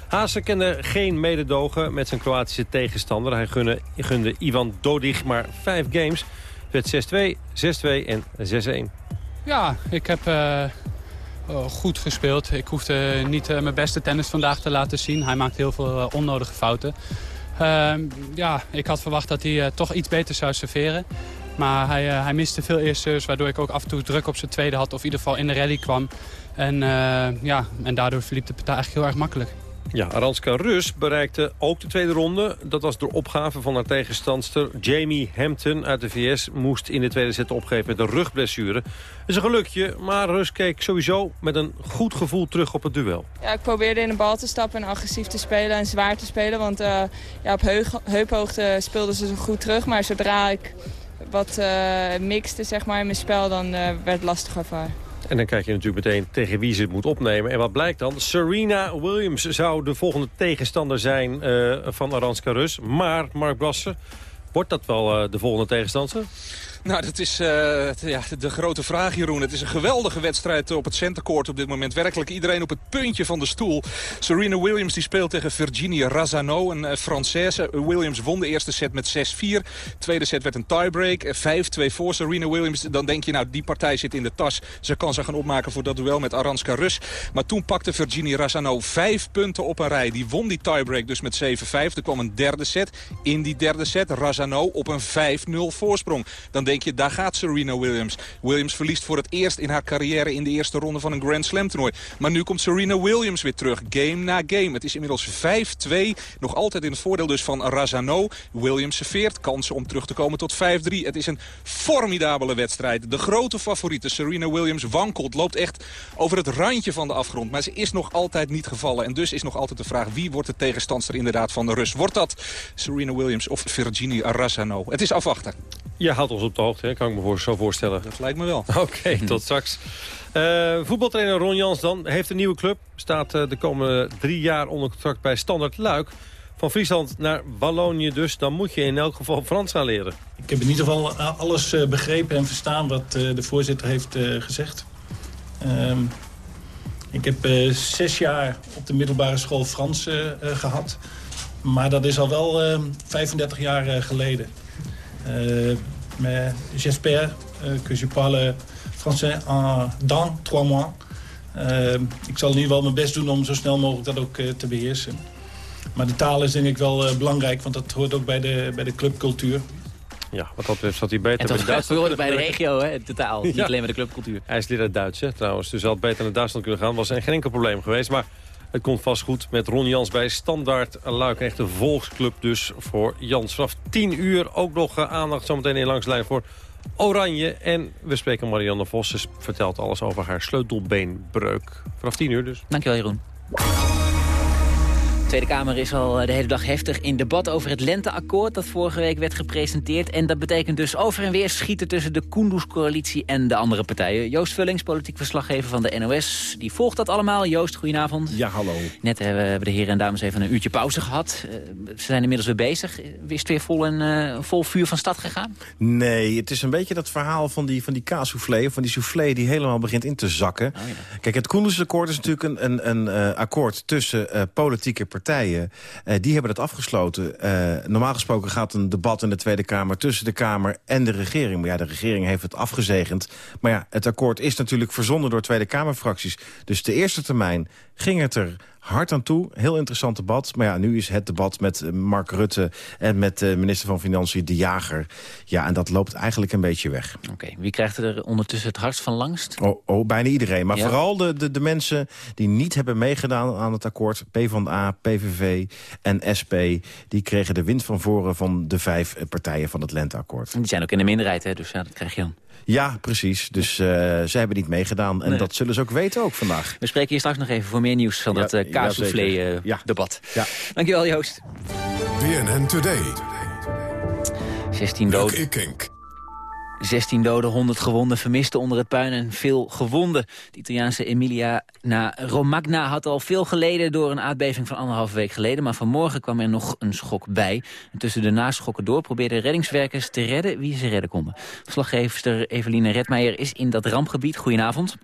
Haase kende geen mededogen met zijn Kroatische tegenstander. Hij gunde, gunde Ivan Dodig maar vijf games. Werd 6-2, 6-2 en 6-1. Ja, ik heb uh, goed gespeeld. Ik hoefde niet uh, mijn beste tennis vandaag te laten zien. Hij maakt heel veel onnodige fouten. Ehm, ja, ik had verwacht dat hij toch iets beter zou serveren. Maar hij, hij miste veel eerste waardoor ik ook af en toe druk op zijn tweede had. Of in ieder geval in de rally kwam. En, ja, en daardoor verliep de partij eigenlijk heel erg makkelijk. Ja, Aranska Rus bereikte ook de tweede ronde. Dat was door opgave van haar tegenstandster Jamie Hampton uit de VS. Moest in de tweede set opgeven met een rugblessure. Dat is een gelukje, maar Rus keek sowieso met een goed gevoel terug op het duel. Ja, ik probeerde in de bal te stappen en agressief te spelen en zwaar te spelen. Want uh, ja, op heuphoogte speelden ze goed terug. Maar zodra ik wat uh, mixte zeg maar, in mijn spel, dan uh, werd het lastiger voor haar. En dan kijk je natuurlijk meteen tegen wie ze het moet opnemen. En wat blijkt dan? Serena Williams zou de volgende tegenstander zijn uh, van Aranska Rus. Maar Mark Brassen, wordt dat wel uh, de volgende tegenstander? Nou, dat is uh, ja, de grote vraag, Jeroen. Het is een geweldige wedstrijd op het centercourt op dit moment. Werkelijk iedereen op het puntje van de stoel. Serena Williams die speelt tegen Virginie Razano, een uh, Française. Williams won de eerste set met 6-4. Tweede set werd een tiebreak. 5-2 voor Serena Williams. Dan denk je, nou, die partij zit in de tas. Ze kan zich gaan opmaken voor dat duel met Aranska Rus. Maar toen pakte Virginie Razano vijf punten op een rij. Die won die tiebreak dus met 7-5. Er kwam een derde set. In die derde set Razano op een 5-0 voorsprong. Dan denk je, daar gaat Serena Williams. Williams verliest voor het eerst in haar carrière in de eerste ronde van een Grand Slam toernooi. Maar nu komt Serena Williams weer terug. Game na game. Het is inmiddels 5-2. Nog altijd in het voordeel dus van Razano. Williams serveert. Kansen om terug te komen tot 5-3. Het is een formidabele wedstrijd. De grote favoriete Serena Williams wankelt. Loopt echt over het randje van de afgrond. Maar ze is nog altijd niet gevallen. En dus is nog altijd de vraag wie wordt de tegenstander inderdaad van de Rus. Wordt dat Serena Williams of Virginie Arrassano? Het is afwachten. Je houdt ons op hoogte, hè? kan ik me voor, zo voorstellen. Dat lijkt me wel. [laughs] Oké, tot straks. Uh, voetbaltrainer Ron Jans dan heeft een nieuwe club. Staat uh, de komende drie jaar onder contract bij Standard Luik. Van Friesland naar Wallonië dus, dan moet je in elk geval Frans gaan leren. Ik heb in ieder geval alles uh, begrepen en verstaan wat de voorzitter heeft gezegd. Ehm, ik heb zes jaar op de middelbare school Frans gehad. Maar dat is al wel 35 jaar geleden. Euh, mais j'espère euh, que je parle français en, dans trois mois. Uh, ik zal in ieder geval mijn best doen om zo snel mogelijk dat ook uh, te beheersen. Maar de taal is denk ik wel uh, belangrijk, want dat hoort ook bij de, bij de clubcultuur. Ja, wat dat betreft zat hij beter en Duitsland. hoort bij de regio, hè, de taal. Ja. Niet alleen bij de clubcultuur. Hij is leraar Duits, hè, trouwens. Dus hij had beter naar Duitsland kunnen gaan. was geen enkel probleem geweest. Maar het komt vast goed met Ron Jans bij Standaard Luik. Echt een volksclub dus voor Jans. Vanaf 10 uur ook nog uh, aandacht zometeen in langslijn voor Oranje. En we spreken Marianne Vos. Ze vertelt alles over haar sleutelbeenbreuk. Vanaf 10 uur dus. Dankjewel Jeroen. De Tweede Kamer is al eh, de hele dag heftig in debat over het lenteakkoord... dat vorige week werd gepresenteerd. En dat betekent dus over en weer schieten tussen de Kunduz-coalitie en de andere partijen. Joost Vullings, politiek verslaggever van de NOS, die volgt dat allemaal. Joost, goedenavond. Ja, hallo. Net hebben de heren en dames even een uurtje pauze gehad. Eh, ze zijn inmiddels weer bezig. Is het weer vol, een, uh, vol vuur van stad gegaan? Nee, het is een beetje dat verhaal van die, van die kaassoufflé... van die soufflé die helemaal begint in te zakken. Oh, ja. Kijk, het Kunduz-akkoord is natuurlijk een, een, een uh, akkoord tussen politieke partijen partijen, uh, die hebben dat afgesloten. Uh, normaal gesproken gaat een debat in de Tweede Kamer tussen de Kamer en de regering. Maar ja, de regering heeft het afgezegend. Maar ja, het akkoord is natuurlijk verzonden door Tweede Kamerfracties. Dus de eerste termijn ging het er hard aan toe. Heel interessant debat. Maar ja, nu is het debat met eh, Mark Rutte en met de minister van Financiën De Jager. Ja, en dat loopt eigenlijk een beetje weg. Oké, wie krijgt er ondertussen het hardst van langst? Oh, oh bijna iedereen. Maar vooral de, de, de mensen die niet hebben meegedaan aan het akkoord. PvdA, PVV en SP. Die kregen de wind van voren van de vijf partijen van het Lenteakkoord. Die zijn ook in de minderheid, hè? dus ja, dat krijg je dan. Ja, precies. Dus uh, ze hebben niet meegedaan. En dat zullen ze ook weten ook vandaag. We spreken hier straks nog even voor meer nieuws van dat uh, kaasoufflé-debat. Ja, Dankjewel, Joost. BNN Today. 16 doden. 16 doden, 100 gewonden, vermisten onder het puin en veel gewonden. De Italiaanse Emilia na Romagna had al veel geleden door een aardbeving van anderhalve week geleden. Maar vanmorgen kwam er nog een schok bij. En tussen de naschokken door probeerden reddingswerkers te redden wie ze redden konden. Verslaggever Eveline Redmeijer is in dat rampgebied. Goedenavond.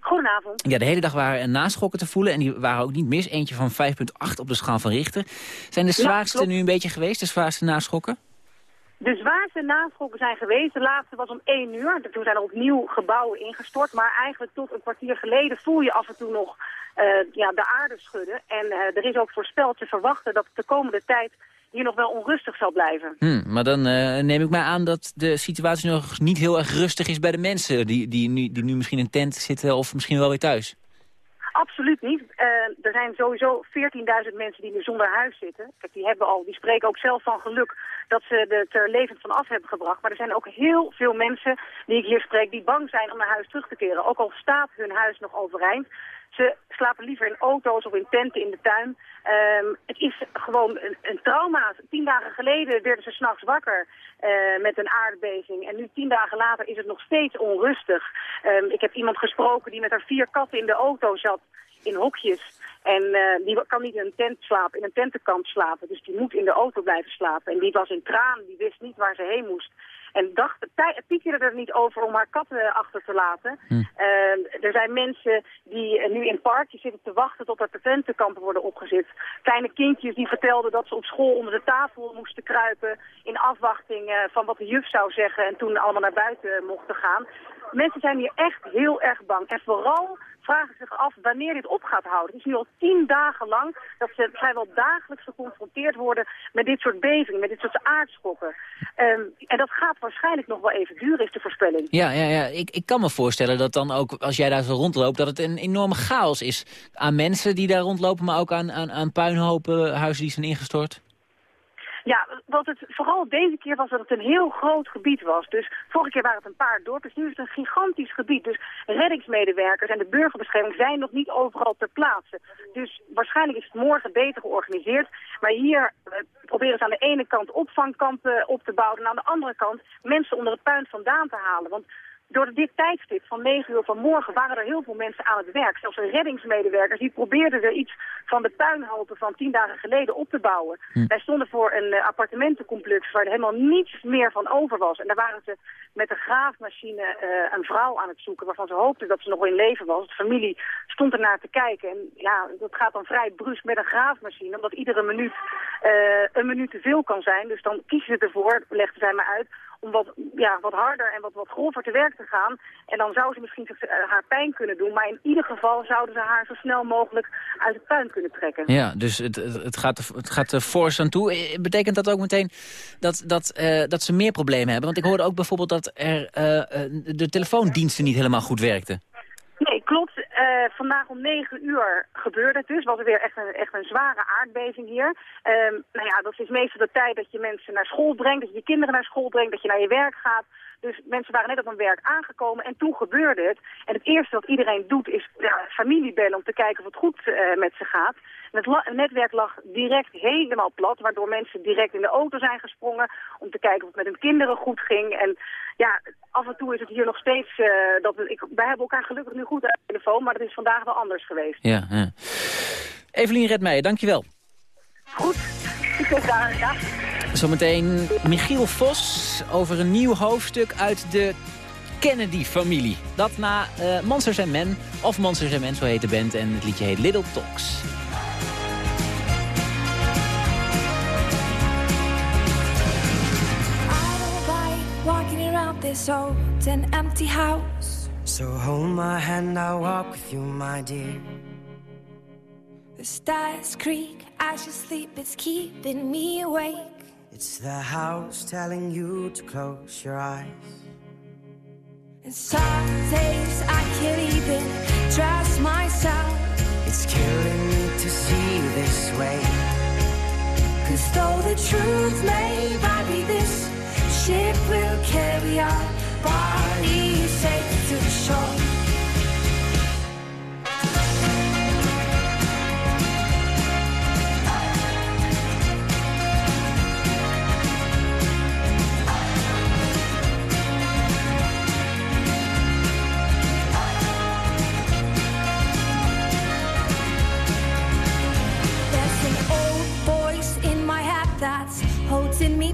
Goedenavond. Ja, de hele dag waren er naschokken te voelen en die waren ook niet mis. Eentje van 5,8 op de schaal van Richter. Zijn de zwaarste nu een beetje geweest, de zwaarste naschokken? De zwaarste naschokken zijn geweest. De laatste was om 1 uur. Toen zijn er opnieuw gebouwen ingestort. Maar eigenlijk tot een kwartier geleden voel je af en toe nog uh, ja, de aarde schudden. En uh, er is ook voorspeld te verwachten dat de komende tijd hier nog wel onrustig zal blijven. Hmm, maar dan uh, neem ik mij aan dat de situatie nog niet heel erg rustig is bij de mensen... die, die, nu, die nu misschien in tent zitten of misschien wel weer thuis. Absoluut niet. Uh, er zijn sowieso 14.000 mensen die nu zonder huis zitten. Kijk, die, hebben al, die spreken ook zelf van geluk dat ze er ter levend van af hebben gebracht. Maar er zijn ook heel veel mensen die ik hier spreek die bang zijn om naar huis terug te keren. Ook al staat hun huis nog overeind. Ze slapen liever in auto's of in tenten in de tuin. Um, het is gewoon een, een, trauma. Tien dagen geleden werden ze s'nachts wakker uh, met een aardbeving. En nu tien dagen later is het nog steeds onrustig. Um, ik heb iemand gesproken die met haar vier katten in de auto zat in hokjes. En uh, die kan niet in een tent slapen, in een tentenkamp slapen. Dus die moet in de auto blijven slapen. En die was in traan, die wist niet waar ze heen moest. En dacht, piekerde er niet over om haar katten achter te laten. Hm. er zijn mensen die nu in parkjes zitten te wachten tot er patentenkampen worden opgezet. Kleine kindjes die vertelden dat ze op school onder de tafel moesten kruipen... in afwachting van wat de juf zou zeggen en toen allemaal naar buiten mochten gaan. Mensen zijn hier echt heel erg bang. En vooral vragen zich af wanneer dit op gaat houden. Het is nu al tien dagen lang dat ze vrijwel dagelijks geconfronteerd worden met dit soort bevingen, met dit soort aardschokken. Um, en dat gaat waarschijnlijk nog wel even duren, is de voorspelling. Ja, ja, ja. Ik, ik kan me voorstellen dat dan ook, als jij daar zo rondloopt, dat het een enorme chaos is. Aan mensen die daar rondlopen, maar ook aan, aan, aan puinhopen, huizen die zijn ingestort. Ja, wat het vooral deze keer was dat het een heel groot gebied was. Dus vorige keer waren het een paar dorpen, nu is het een gigantisch gebied. Dus reddingsmedewerkers en de burgerbescherming zijn nog niet overal ter plaatse. Dus waarschijnlijk is het morgen beter georganiseerd. Maar hier eh, proberen ze aan de ene kant opvangkampen op te bouwen... en aan de andere kant mensen onder het puin vandaan te halen. Want door dit tijdstip van 9 uur vanmorgen waren er heel veel mensen aan het werk. Zelfs reddingsmedewerkers die probeerden er iets van de puinhopen van tien dagen geleden op te bouwen. Hm. Wij stonden voor een uh, appartementencomplex waar er helemaal niets meer van over was. En daar waren ze met een graafmachine uh, een vrouw aan het zoeken waarvan ze hoopten dat ze nog in leven was. De familie stond er naar te kijken. En ja, dat gaat dan vrij brusk met een graafmachine, omdat iedere minuut uh, een minuut te veel kan zijn. Dus dan kiezen ze ervoor, legden zij maar uit, om wat, ja, wat harder en wat, wat grover te werk te gaan. En dan zou ze misschien uh, haar pijn kunnen doen. Maar in ieder geval zouden ze haar zo snel mogelijk uit het puin kunnen trekken. Ja, dus het, het gaat, het gaat er fors aan toe. Eh, betekent dat ook meteen dat, dat, uh, dat ze meer problemen hebben? Want ik hoorde ook bijvoorbeeld dat er, de telefoondiensten niet helemaal goed werkten. Uh, vandaag om 9 uur gebeurde het dus. Was er weer echt een, echt een zware aardbeving hier. Um, nou ja, dat is meestal de tijd dat je mensen naar school brengt, dat je je kinderen naar school brengt, dat je naar je werk gaat. Dus mensen waren net op hun werk aangekomen en toen gebeurde het. En het eerste wat iedereen doet is ja, familie bellen om te kijken of het goed uh, met ze gaat. En het netwerk lag direct helemaal plat, waardoor mensen direct in de auto zijn gesprongen om te kijken of het met hun kinderen goed ging. En ja, af en toe is het hier nog steeds... Uh, dat ik, wij hebben elkaar gelukkig nu goed aan de telefoon, maar dat is vandaag wel anders geweest. Ja, ja. Evelien Redmeijer, dankjewel. Goed, [laughs] daar, ja. Zometeen Michiel Vos over een nieuw hoofdstuk uit de Kennedy-familie. Dat na uh, Monsters Men, of Monsters Men, zo heet de band. En het liedje heet Little Talks. this old and empty house. So hold my hand, I'll walk with you, my dear. The stars creak as you sleep, it's keeping me awake. It's the house telling you to close your eyes. And some days I can't even trust myself. It's killing me to see you this way. Cause though the truth may vary, this ship will carry our bodies safe to the shore.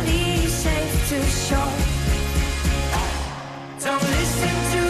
bodies safe to shore. Don't listen to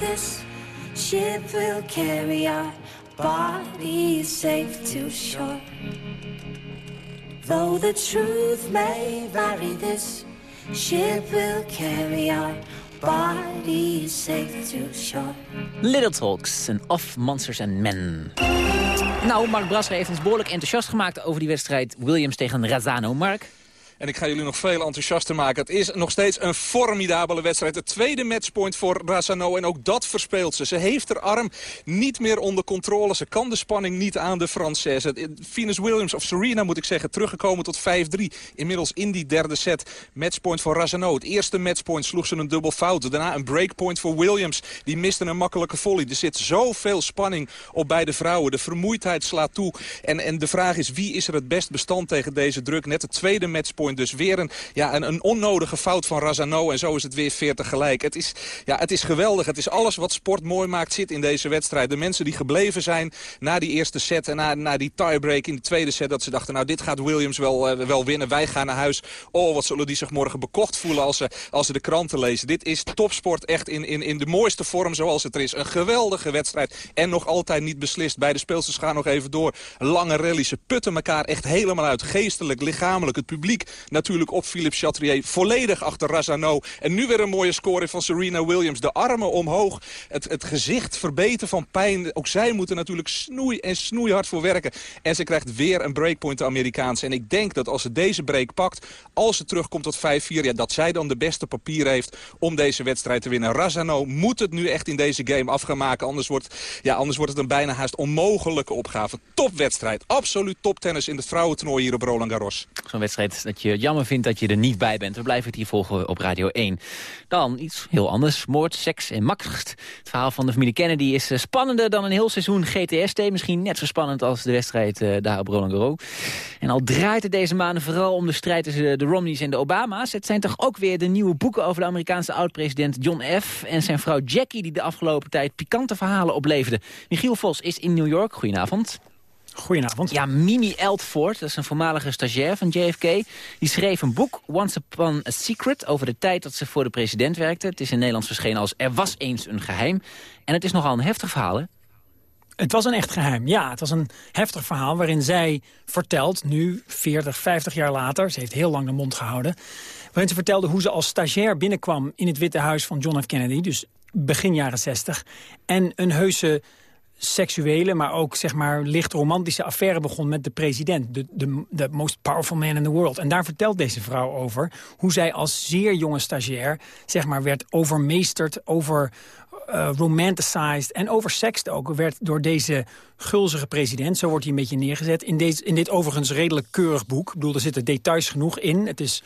this ship will carry our bodies safe to shore. Though the truth may vary, this ship will carry our bodies safe to shore. Little Talks en Of Monsters and Men. Nou, Mark Brasser heeft ons behoorlijk enthousiast gemaakt over die wedstrijd Williams tegen Razano. Mark? En ik ga jullie nog veel enthousiaster maken. Het is nog steeds een formidabele wedstrijd. De tweede matchpoint voor Razano. En ook dat verspeelt ze. Ze heeft haar arm niet meer onder controle. Ze kan de spanning niet aan de Française. Venus Williams, of Serena moet ik zeggen, teruggekomen tot 5-3. Inmiddels in die derde set. Matchpoint voor Razano. Het eerste matchpoint sloeg ze een dubbel fout. Daarna een breakpoint voor Williams. Die miste een makkelijke volley. Er zit zoveel spanning op beide vrouwen. De vermoeidheid slaat toe. En, en de vraag is, wie is er het best bestand tegen deze druk? Net het tweede matchpoint dus weer een, ja, een, een onnodige fout van Razano. En zo is het weer 40 gelijk. Het is, ja, het is geweldig. Het is alles wat sport mooi maakt zit in deze wedstrijd. De mensen die gebleven zijn na die eerste set en na, na die tiebreak in de tweede set. Dat ze dachten, nou dit gaat Williams wel, uh, wel winnen. Wij gaan naar huis. Oh, wat zullen die zich morgen bekocht voelen als ze, als ze de kranten lezen. Dit is topsport echt in, in, in de mooiste vorm zoals het er is. Een geweldige wedstrijd. En nog altijd niet beslist. Beide speelsters gaan nog even door. Lange rallies. Ze putten elkaar echt helemaal uit. Geestelijk, lichamelijk. Het publiek natuurlijk op Philippe Chatrier. Volledig achter Razano. En nu weer een mooie score van Serena Williams. De armen omhoog. Het, het gezicht verbeten van pijn. Ook zij moeten natuurlijk snoei en snoeihard voor werken. En ze krijgt weer een breakpoint de Amerikaanse. En ik denk dat als ze deze break pakt, als ze terugkomt tot 5-4... Ja, dat zij dan de beste papier heeft om deze wedstrijd te winnen. Razano moet het nu echt in deze game af gaan maken. Anders wordt, ja, anders wordt het een bijna haast onmogelijke opgave. Topwedstrijd. Absoluut toptennis in het vrouwentoernooi hier op Roland Garros. Zo'n wedstrijd dat je jammer vindt dat je er niet bij bent. We blijven het hier volgen op Radio 1. Dan iets heel anders. Moord, seks en macht. Het verhaal van de familie Kennedy is eh, spannender dan een heel seizoen GTST. Misschien net zo spannend als de wedstrijd uh, daar op Roland Garros. En al draait het deze maanden vooral om de strijd tussen de Romneys en de Obama's. Het zijn toch ook weer de nieuwe boeken over de Amerikaanse oud-president John F. en zijn vrouw Jackie die de afgelopen tijd pikante verhalen opleverden. Michiel Vos is in New York. Goedenavond. Goedenavond. Ja, Mimi Eldford, dat is een voormalige stagiair van JFK. Die schreef een boek, Once Upon a Secret... over de tijd dat ze voor de president werkte. Het is in Nederlands verschenen als Er was eens een geheim. En het is nogal een heftig verhaal, hè? Het was een echt geheim, ja. Het was een heftig verhaal waarin zij vertelt, nu 40, 50 jaar later... ze heeft heel lang de mond gehouden... waarin ze vertelde hoe ze als stagiair binnenkwam in het Witte Huis van John F. Kennedy... dus begin jaren 60, en een heuse seksuele, maar ook zeg maar licht romantische affaire begon met de president. De, de, most powerful man in the world. En daar vertelt deze vrouw over hoe zij als zeer jonge stagiair zeg maar werd overmeesterd, over uh, romanticized en oversext ook. Werd door deze gulzige president, zo wordt hij een beetje neergezet. In, deze, in dit overigens redelijk keurig boek. Ik bedoel, er zitten details genoeg in. Het is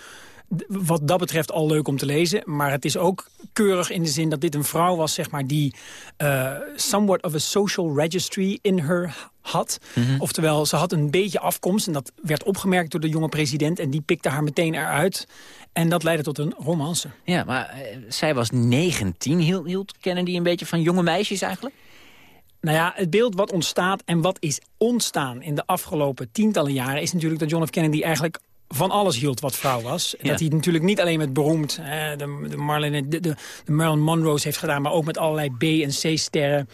wat dat betreft al leuk om te lezen. Maar het is ook keurig in de zin dat dit een vrouw was... Zeg maar, die uh, somewhat of a social registry in her had. Mm -hmm. Oftewel, ze had een beetje afkomst... en dat werd opgemerkt door de jonge president... en die pikte haar meteen eruit. En dat leidde tot een romance. Ja, maar uh, zij was 19. Hield, hield Kennedy een beetje van jonge meisjes eigenlijk? Nou ja, het beeld wat ontstaat en wat is ontstaan in de afgelopen tientallen jaren... is natuurlijk dat John F. Kennedy eigenlijk van alles hield wat vrouw was. Ja. Dat hij natuurlijk niet alleen met beroemd hè, de, de, Marlene, de, de, de Marilyn Monroe's heeft gedaan... maar ook met allerlei B- en C-sterren,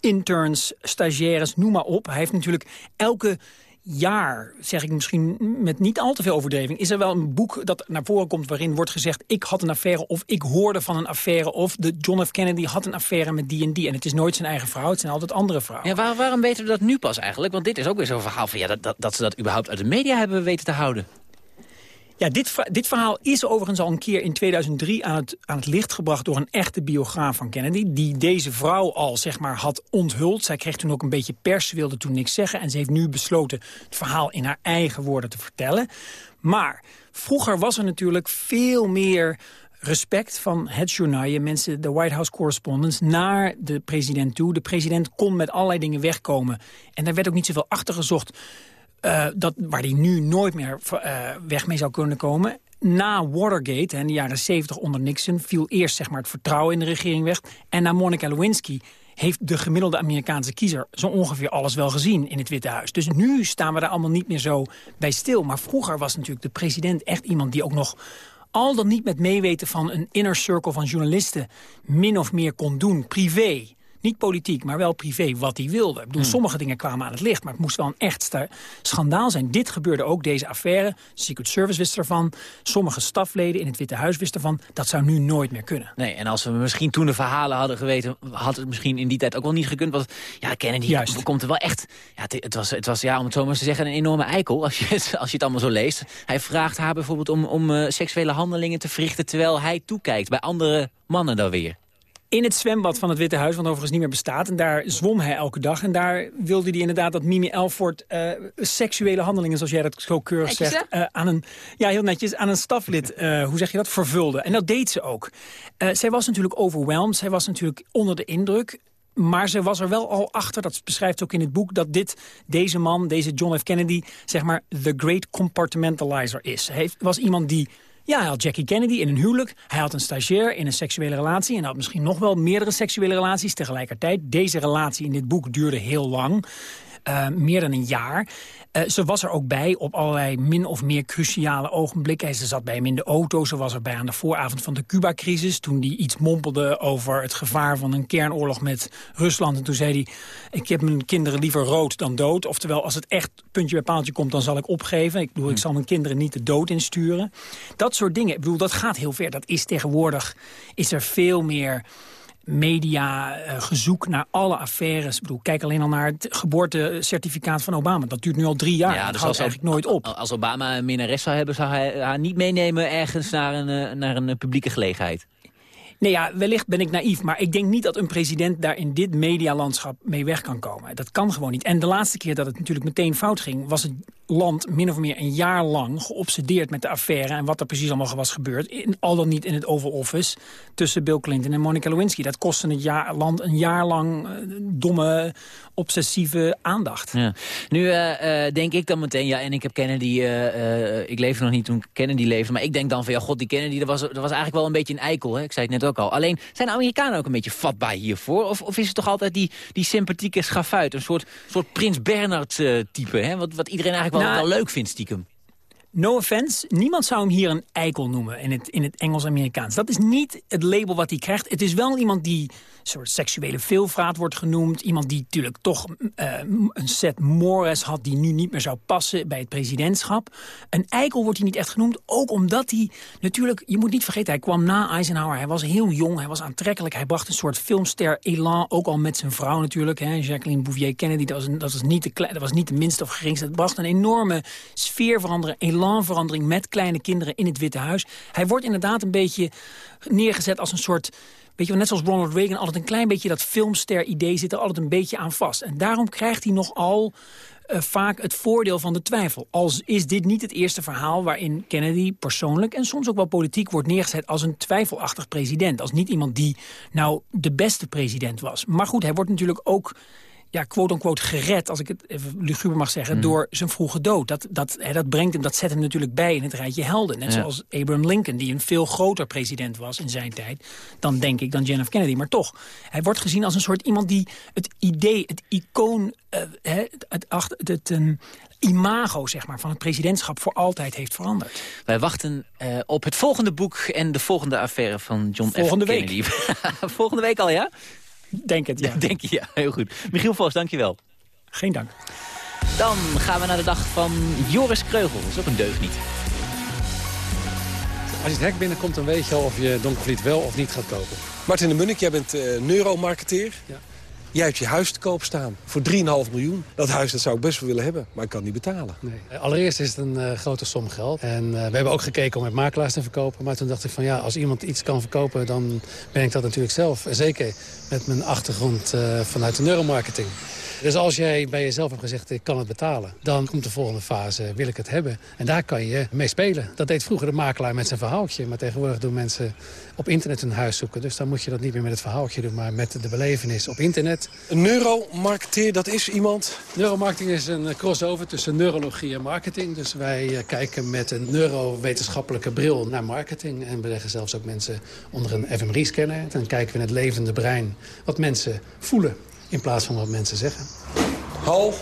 interns, stagiaires, noem maar op. Hij heeft natuurlijk elke jaar, zeg ik misschien met niet al te veel overdreving... is er wel een boek dat naar voren komt waarin wordt gezegd... ik had een affaire of ik hoorde van een affaire... of de John F. Kennedy had een affaire met die en die. En het is nooit zijn eigen vrouw, het zijn altijd andere vrouwen. Ja, waar- waarom weten we dat nu pas eigenlijk? Want dit is ook weer zo'n verhaal van ja, dat, dat, dat ze dat überhaupt uit de media hebben weten te houden. Ja, dit, dit verhaal is overigens al een keer in 2003 aan het, aan het licht gebracht... door een echte biograaf van Kennedy... die deze vrouw al zeg maar, had onthuld. Zij kreeg toen ook een beetje pers, wilde toen niks zeggen... en ze heeft nu besloten het verhaal in haar eigen woorden te vertellen. Maar vroeger was er natuurlijk veel meer respect van het journaal, mensen, de White House correspondents, naar de president toe. De president kon met allerlei dingen wegkomen. En daar werd ook niet zoveel achter gezocht. Eh, dat, waar hij nu nooit meer eh, weg mee zou kunnen komen. Na Watergate, in de jaren 70 onder Nixon... viel eerst zeg maar, het vertrouwen in de regering weg. En na Monica Lewinsky heeft de gemiddelde Amerikaanse kiezer... zo ongeveer alles wel gezien in het Witte Huis. Dus nu staan we daar allemaal niet meer zo bij stil. Maar vroeger was natuurlijk de president echt iemand die ook nog al dan niet met meeweten van een inner circle van journalisten... min of meer kon doen, privé. Niet politiek, maar wel privé, wat hij wilde. Ik bedoel, sommige dingen kwamen aan het licht, maar het moest wel een echt schandaal zijn. Dit gebeurde ook, deze affaire. Secret Service wist ervan. Sommige stafleden in het Witte Huis wisten ervan. Dat zou nu nooit meer kunnen. Nee, en als we misschien toen de verhalen hadden geweten... had het misschien in die tijd ook wel niet gekund. Want ja, Kennedy Juist. komt er wel echt... Ja, het, het was, het was, ja, om het zo maar eens te zeggen, een enorme eikel. [laughs] Als je het, als je het allemaal zo leest. Hij vraagt haar bijvoorbeeld om, om eh, seksuele handelingen te verrichten... terwijl hij toekijkt bij andere mannen dan weer. In het zwembad van het Witte Huis, wat overigens niet meer bestaat. En daar zwom hij elke dag. En daar wilde hij inderdaad dat Mimi Elford eh, seksuele handelingen, zoals jij dat zo keurig Netjes, zegt, eh, aan een, ja, heel netjes, aan een staflid, eh, hoe zeg je dat, vervulde. En dat deed ze ook. Zij was natuurlijk overwhelmed. Zij was natuurlijk onder de indruk. Maar ze was er wel al achter, dat beschrijft ook in het boek... dat dit, deze man, deze John F. Kennedy, zeg maar... the great compartmentalizer is. Hij was iemand die... Ja, hij had Jackie Kennedy in een huwelijk. Hij had een stagiair in een seksuele relatie. En had misschien nog wel meerdere seksuele relaties tegelijkertijd. Deze relatie in dit boek duurde heel lang. Eh, meer dan een jaar. Eh, ze was er ook bij op allerlei min of meer cruciale ogenblikken. Ze zat bij hem in de auto. Ze was erbij aan de vooravond van de Cuba-crisis. Toen hij iets mompelde over het gevaar van een kernoorlog met Rusland. En toen zei hij, ik heb mijn kinderen liever rood dan dood. Oftewel, als het echt puntje bij paaltje komt, dan zal ik opgeven. Ik bedoel, ik zal mijn kinderen niet de dood insturen. Dat soort dingen, ik bedoel, dat gaat heel ver. Dat is tegenwoordig, is er veel meer media, eh, gezoek naar alle affaires. Ik bedoel, kijk alleen al naar het geboortecertificaat van Obama. Dat duurt nu al drie jaar. dat houdt als, eigenlijk nooit op. als Obama een minnares zou hebben... zou hij haar niet meenemen ergens naar een, eh, naar een publieke gelegenheid. Nee, ja, wellicht ben ik naïef, maar ik denk niet dat een president daar in dit medialandschap mee weg kan komen. Dat kan gewoon niet. En de laatste keer dat het natuurlijk meteen fout ging, was het land min of meer een jaar lang geobsedeerd met de affaire en wat er precies allemaal was gebeurd. In, al dan niet in het Oval Office tussen Bill Clinton en Monica Lewinsky. Dat kostte het jaar, land een jaar lang eh, domme, obsessieve aandacht. Ja. Nu eh, eh, denk ik dan meteen, ja, en ik heb Kennedy, ik leefde nog niet toen Kennedy leefde, maar ik denk dan van, ja, god, die Kennedy, dat was, dat was eigenlijk wel een beetje een eikel, hè? ik zei het net ook al. Alleen, zijn de Amerikanen ook een beetje vatbaar hiervoor? Of, of is het toch altijd die, die sympathieke schafuit, een soort, soort Prins Bernhard eh, type, hè? Wat, wat iedereen eigenlijk wel, Nou, wel leuk vindt stiekem? No offense, niemand zou hem hier een eikel noemen in het, in het Engels-Amerikaans. Dat is niet het label wat hij krijgt. Het is wel iemand die soort seksuele veelvraat wordt genoemd. Iemand die natuurlijk toch eh, een set mores had die nu niet meer zou passen bij het presidentschap. Een eikel wordt hij niet echt genoemd, ook omdat hij natuurlijk... Je moet niet vergeten, hij kwam na Eisenhower. Hij was heel jong, hij was aantrekkelijk. Hij bracht een soort filmster elan, ook al met zijn vrouw natuurlijk. Hè, Jacqueline Bouvier Kennedy, dat was, dat, was niet de, dat was niet de minste of geringste. Het bracht een enorme sfeerverandering, elanverandering met kleine kinderen in het Witte Huis. Hij wordt inderdaad een beetje neergezet als een soort... Weet je net zoals Ronald Reagan, altijd een klein beetje dat filmster-idee zit er altijd een beetje aan vast. En daarom krijgt hij nogal eh, vaak het voordeel van de twijfel. Als is dit niet het eerste verhaal waarin Kennedy persoonlijk... en soms ook wel politiek wordt neergezet als een twijfelachtig president. Als niet iemand die nou de beste president was. Maar goed, hij wordt natuurlijk ook ja, quote-unquote gered, als ik het even luguber mag zeggen, door zijn vroege dood. Dat, dat, hè, dat brengt hem, dat zet hem natuurlijk bij in het rijtje helden. Net Ja. zoals Abraham Lincoln, die een veel groter president was in zijn tijd, dan denk ik dan John F. Kennedy. Maar toch, hij wordt gezien als een soort iemand die het idee, het icoon, eh, hè, het, het, het, ehm, imago zeg maar, van het presidentschap voor altijd heeft veranderd. Wij wachten eh, op het volgende boek en de volgende affaire van John Volgende F. week. Kennedy. [laughs] volgende week al, ja? Denk het, ja. [laughs] Denk je, ja. Heel goed. Michiel Vos, dankjewel. Geen dank. Dan gaan we naar de dag van Joris Kreugel. Dat is ook een deugniet. Als je het hek binnenkomt, dan weet je al of je Donkervliet wel of niet gaat kopen. Martin de Munnik, jij bent eh, neuromarketeer. Ja. Jij hebt je huis te koop staan voor 3,5 miljoen. Dat huis dat zou ik best wel willen hebben, maar ik kan niet betalen. Nee. Allereerst is het een eh, grote som geld. En eh, we hebben ook gekeken om met makelaars te verkopen. Maar toen dacht ik van ja, als iemand iets kan verkopen, dan ben ik dat natuurlijk zelf. Zeker met mijn achtergrond eh, vanuit de neuromarketing. Dus als jij bij jezelf hebt gezegd, ik kan het betalen... dan komt de volgende fase, wil ik het hebben? En daar kan je mee spelen. Dat deed vroeger de makelaar met zijn verhaaltje. Maar tegenwoordig doen mensen op internet een huis zoeken. Dus dan moet je dat niet meer met het verhaaltje doen... maar met de belevenis op internet. Een neuromarketeer, dat is iemand... Neuromarketing is een eh, crossover tussen neurologie en marketing. Dus wij eh, kijken met een neurowetenschappelijke bril naar marketing. En we leggen zelfs ook mensen onder een fMRI-scanner. Dan kijken we in het levende brein wat mensen voelen in plaats van wat mensen zeggen. Hal.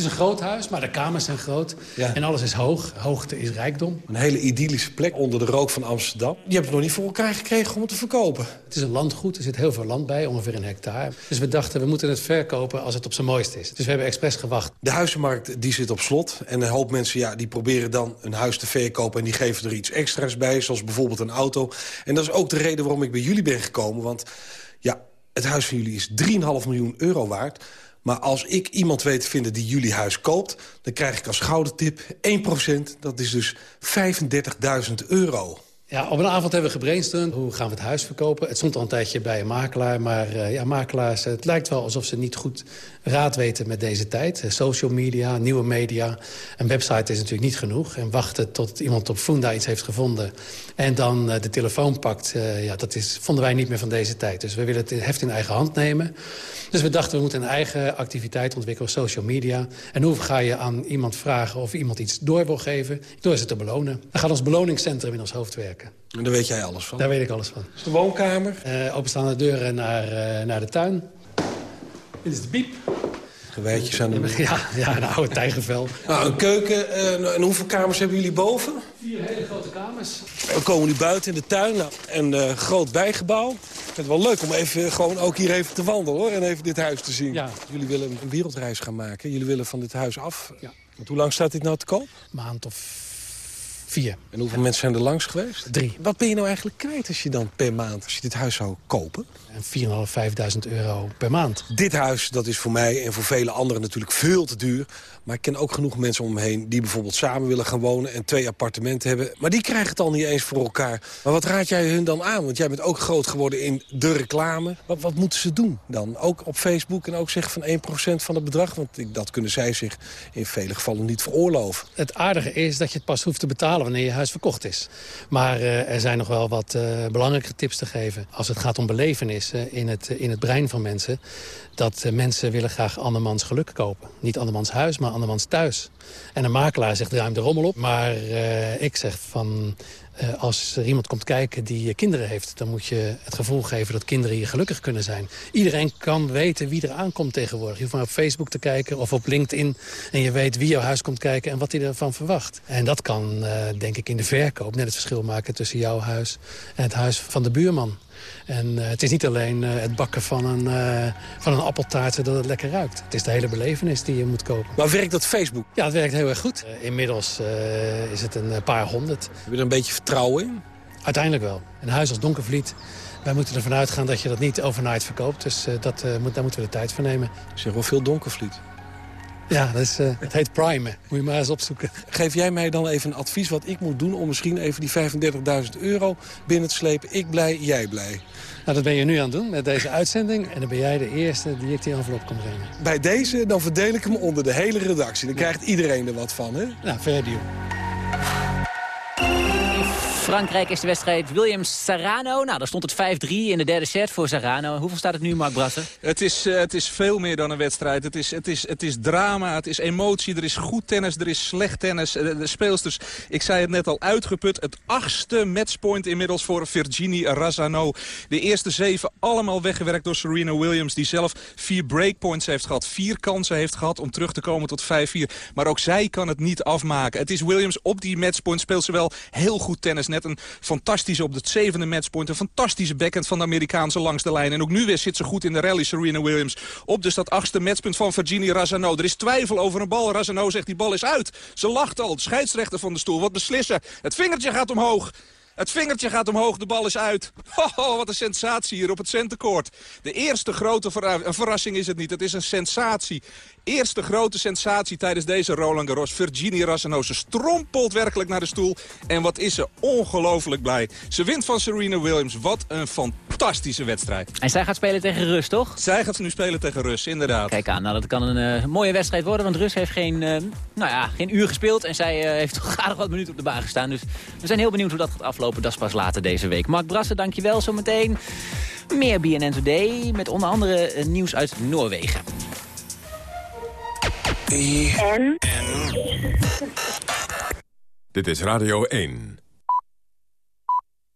Het is een groot huis, maar de kamers zijn groot. En alles is hoog. Hoogte is rijkdom. Een hele idyllische plek onder de rook van Amsterdam. Je hebt het nog niet voor elkaar gekregen om het te verkopen. Het is een landgoed, er zit heel veel land bij, ongeveer een hectare. Dus we dachten, we moeten het verkopen als het op zijn mooist is. Dus we hebben expres gewacht. De huizenmarkt die zit op slot. En een hoop mensen ja, die proberen dan een huis te verkopen... en die geven er iets extra's bij, zoals bijvoorbeeld een auto. En dat is ook de reden waarom ik bij jullie ben gekomen. Want ja, het huis van jullie is 3,5 miljoen euro waard... Maar als ik iemand weet te vinden die jullie huis koopt... dan krijg ik als gouden tip 1%. Dat is dus 35.000 euro. Ja, op een avond hebben we gebrainstormd. Hoe gaan we het huis verkopen? Het stond al een tijdje bij een makelaar. Maar eh, ja, makelaars, het lijkt wel alsof ze niet goed raad weten met deze tijd. Eh, social media, nieuwe media. Een website is natuurlijk niet genoeg. En wachten tot iemand op Funda iets heeft gevonden... en dan eh, de telefoon pakt, ja, dat is, vonden wij niet meer van deze tijd. Dus we willen het heft in eigen hand nemen. Dus we dachten, we moeten een eigen activiteit ontwikkelen, social media. En hoe ga je aan iemand vragen of iemand iets door wil geven? Door ze te belonen. Dan gaat ons beloningscentrum in ons hoofd werken. En daar weet jij alles van? Daar weet ik alles van. De woonkamer? Eh, openstaande deuren naar, eh, naar de tuin. Dit is de piep. Gewijtjes aan de muur. Ja, ja een oude tijgervel. Nou, een keuken. eh, en hoeveel kamers hebben jullie boven? Vier hele grote kamers. We komen nu buiten in de tuin. Nou, een eh, groot bijgebouw. Ik vind het wel leuk om even, gewoon ook hier even te wandelen hoor. En even dit huis te zien. Ja. Jullie willen een wereldreis gaan maken. Jullie willen van dit huis af. Ja. Want hoe lang staat dit nou te koop? Maand of vier. En hoeveel mensen zijn er langs geweest? Drie. Wat ben je nou eigenlijk kwijt als je dan per maand, als je dit huis zou kopen? En 4.500, 5.000 euro per maand. Dit huis, dat is voor mij en voor vele anderen natuurlijk veel te duur. Maar ik ken ook genoeg mensen om me heen die bijvoorbeeld samen willen gaan wonen... en twee appartementen hebben. Maar die krijgen het al niet eens voor elkaar. Maar wat raad jij hun dan aan? Want jij bent ook groot geworden in de reclame. Wat, wat moeten ze doen dan? Ook op Facebook en ook zeggen van 1% van het bedrag? Want dat kunnen zij zich in vele gevallen niet veroorloven. Het aardige is dat je het pas hoeft te betalen wanneer je huis verkocht is. Maar eh, er zijn nog wel wat eh, belangrijke tips te geven. Als het gaat om belevenissen in het, in het brein van mensen... dat eh, mensen willen graag andermans geluk kopen. Niet andermans huis, maar andermans thuis. En een makelaar zegt ruim de rommel op. Maar eh, ik zeg van... eh, als er iemand komt kijken die eh, kinderen heeft... dan moet je het gevoel geven dat kinderen hier gelukkig kunnen zijn. Iedereen kan weten wie er aankomt tegenwoordig. Je hoeft maar op Facebook te kijken of op LinkedIn... en je weet wie jouw huis komt kijken en wat hij ervan verwacht. En dat kan, denk ik, in de verkoop net het verschil maken... tussen jouw huis en het huis van de buurman. En eh, het is niet alleen eh, het bakken van een, eh, van een appeltaart zodat het lekker ruikt. Het is de hele belevenis die je moet kopen. Maar werkt dat Facebook? Ja, het werkt heel erg goed. Inmiddels is het een paar honderd. Heb je er een beetje vertrouwen in? Uiteindelijk wel. Een huis als Donkervliet, wij moeten ervan uitgaan dat je dat niet overnight verkoopt. Dus dat, moet, daar moeten we de tijd voor nemen. Zeg wel veel donkervliet. Ja, dat is, eh, het heet primen. Moet je maar eens opzoeken. Geef jij mij dan even een advies wat ik moet doen... om misschien even die 35.000 euro binnen te slepen? Ik blij, jij blij. Nou, dat ben je nu aan het doen met deze uitzending. En dan ben jij de eerste die ik die envelop kan brengen. Bij deze, dan verdeel ik hem onder de hele redactie. Dan krijgt iedereen er wat van, hè? Nou, fair deal. Frankrijk is de wedstrijd Williams-Sarano. Nou, daar stond het 5-3 in de derde set voor Sarano. Hoeveel staat het nu, Mark Brasser? Het is, eh, het is veel meer dan een wedstrijd. Het is, het, is, het is drama, het is emotie, er is goed tennis, er is slecht tennis. Eh, De speelsters, ik zei het net al, uitgeput. Het achtste matchpoint inmiddels voor Virginie Razzano. De eerste zeven allemaal weggewerkt door Serena Williams... die zelf vier breakpoints heeft gehad. Vier kansen heeft gehad om terug te komen tot 5-4. Maar ook zij kan het niet afmaken. Het is Williams op die matchpoint speelt ze wel heel goed tennis. Net een fantastische op het zevende matchpoint. Een fantastische backhand van de Amerikaanse langs de lijn. En ook nu weer zit ze goed in de rally, Serena Williams. Op dus dat achtste matchpunt van Virginie Razzano. Er is twijfel over een bal. Razzano zegt die bal is uit. Ze lacht al. De scheidsrechter van de stoel. Wat beslissen. Het vingertje gaat omhoog. Het vingertje gaat omhoog, de bal is uit. Oh, wat een sensatie hier op het centercourt. De eerste grote verra een verrassing is het niet, het is een sensatie. Eerste grote sensatie tijdens deze Roland Garros. Virginie Razzano, ze strompelt werkelijk naar de stoel. En wat is ze ongelooflijk blij. Ze wint van Serena Williams. Wat een fantastische wedstrijd. En zij gaat spelen tegen Rus, toch? Zij gaat nu spelen tegen Rus, inderdaad. Kijk aan, nou, dat kan een eh, mooie wedstrijd worden. Want Rus heeft geen, eh, nou ja, geen uur gespeeld. En zij eh, heeft toch [laughs] aardig wat minuten op de baan gestaan. Dus we zijn heel benieuwd hoe dat gaat aflopen. Dat is pas later deze week. Mark Brassen, dankjewel. Zometeen meer BNN Today. Met onder andere eh, nieuws uit Noorwegen. Dit is Radio 1.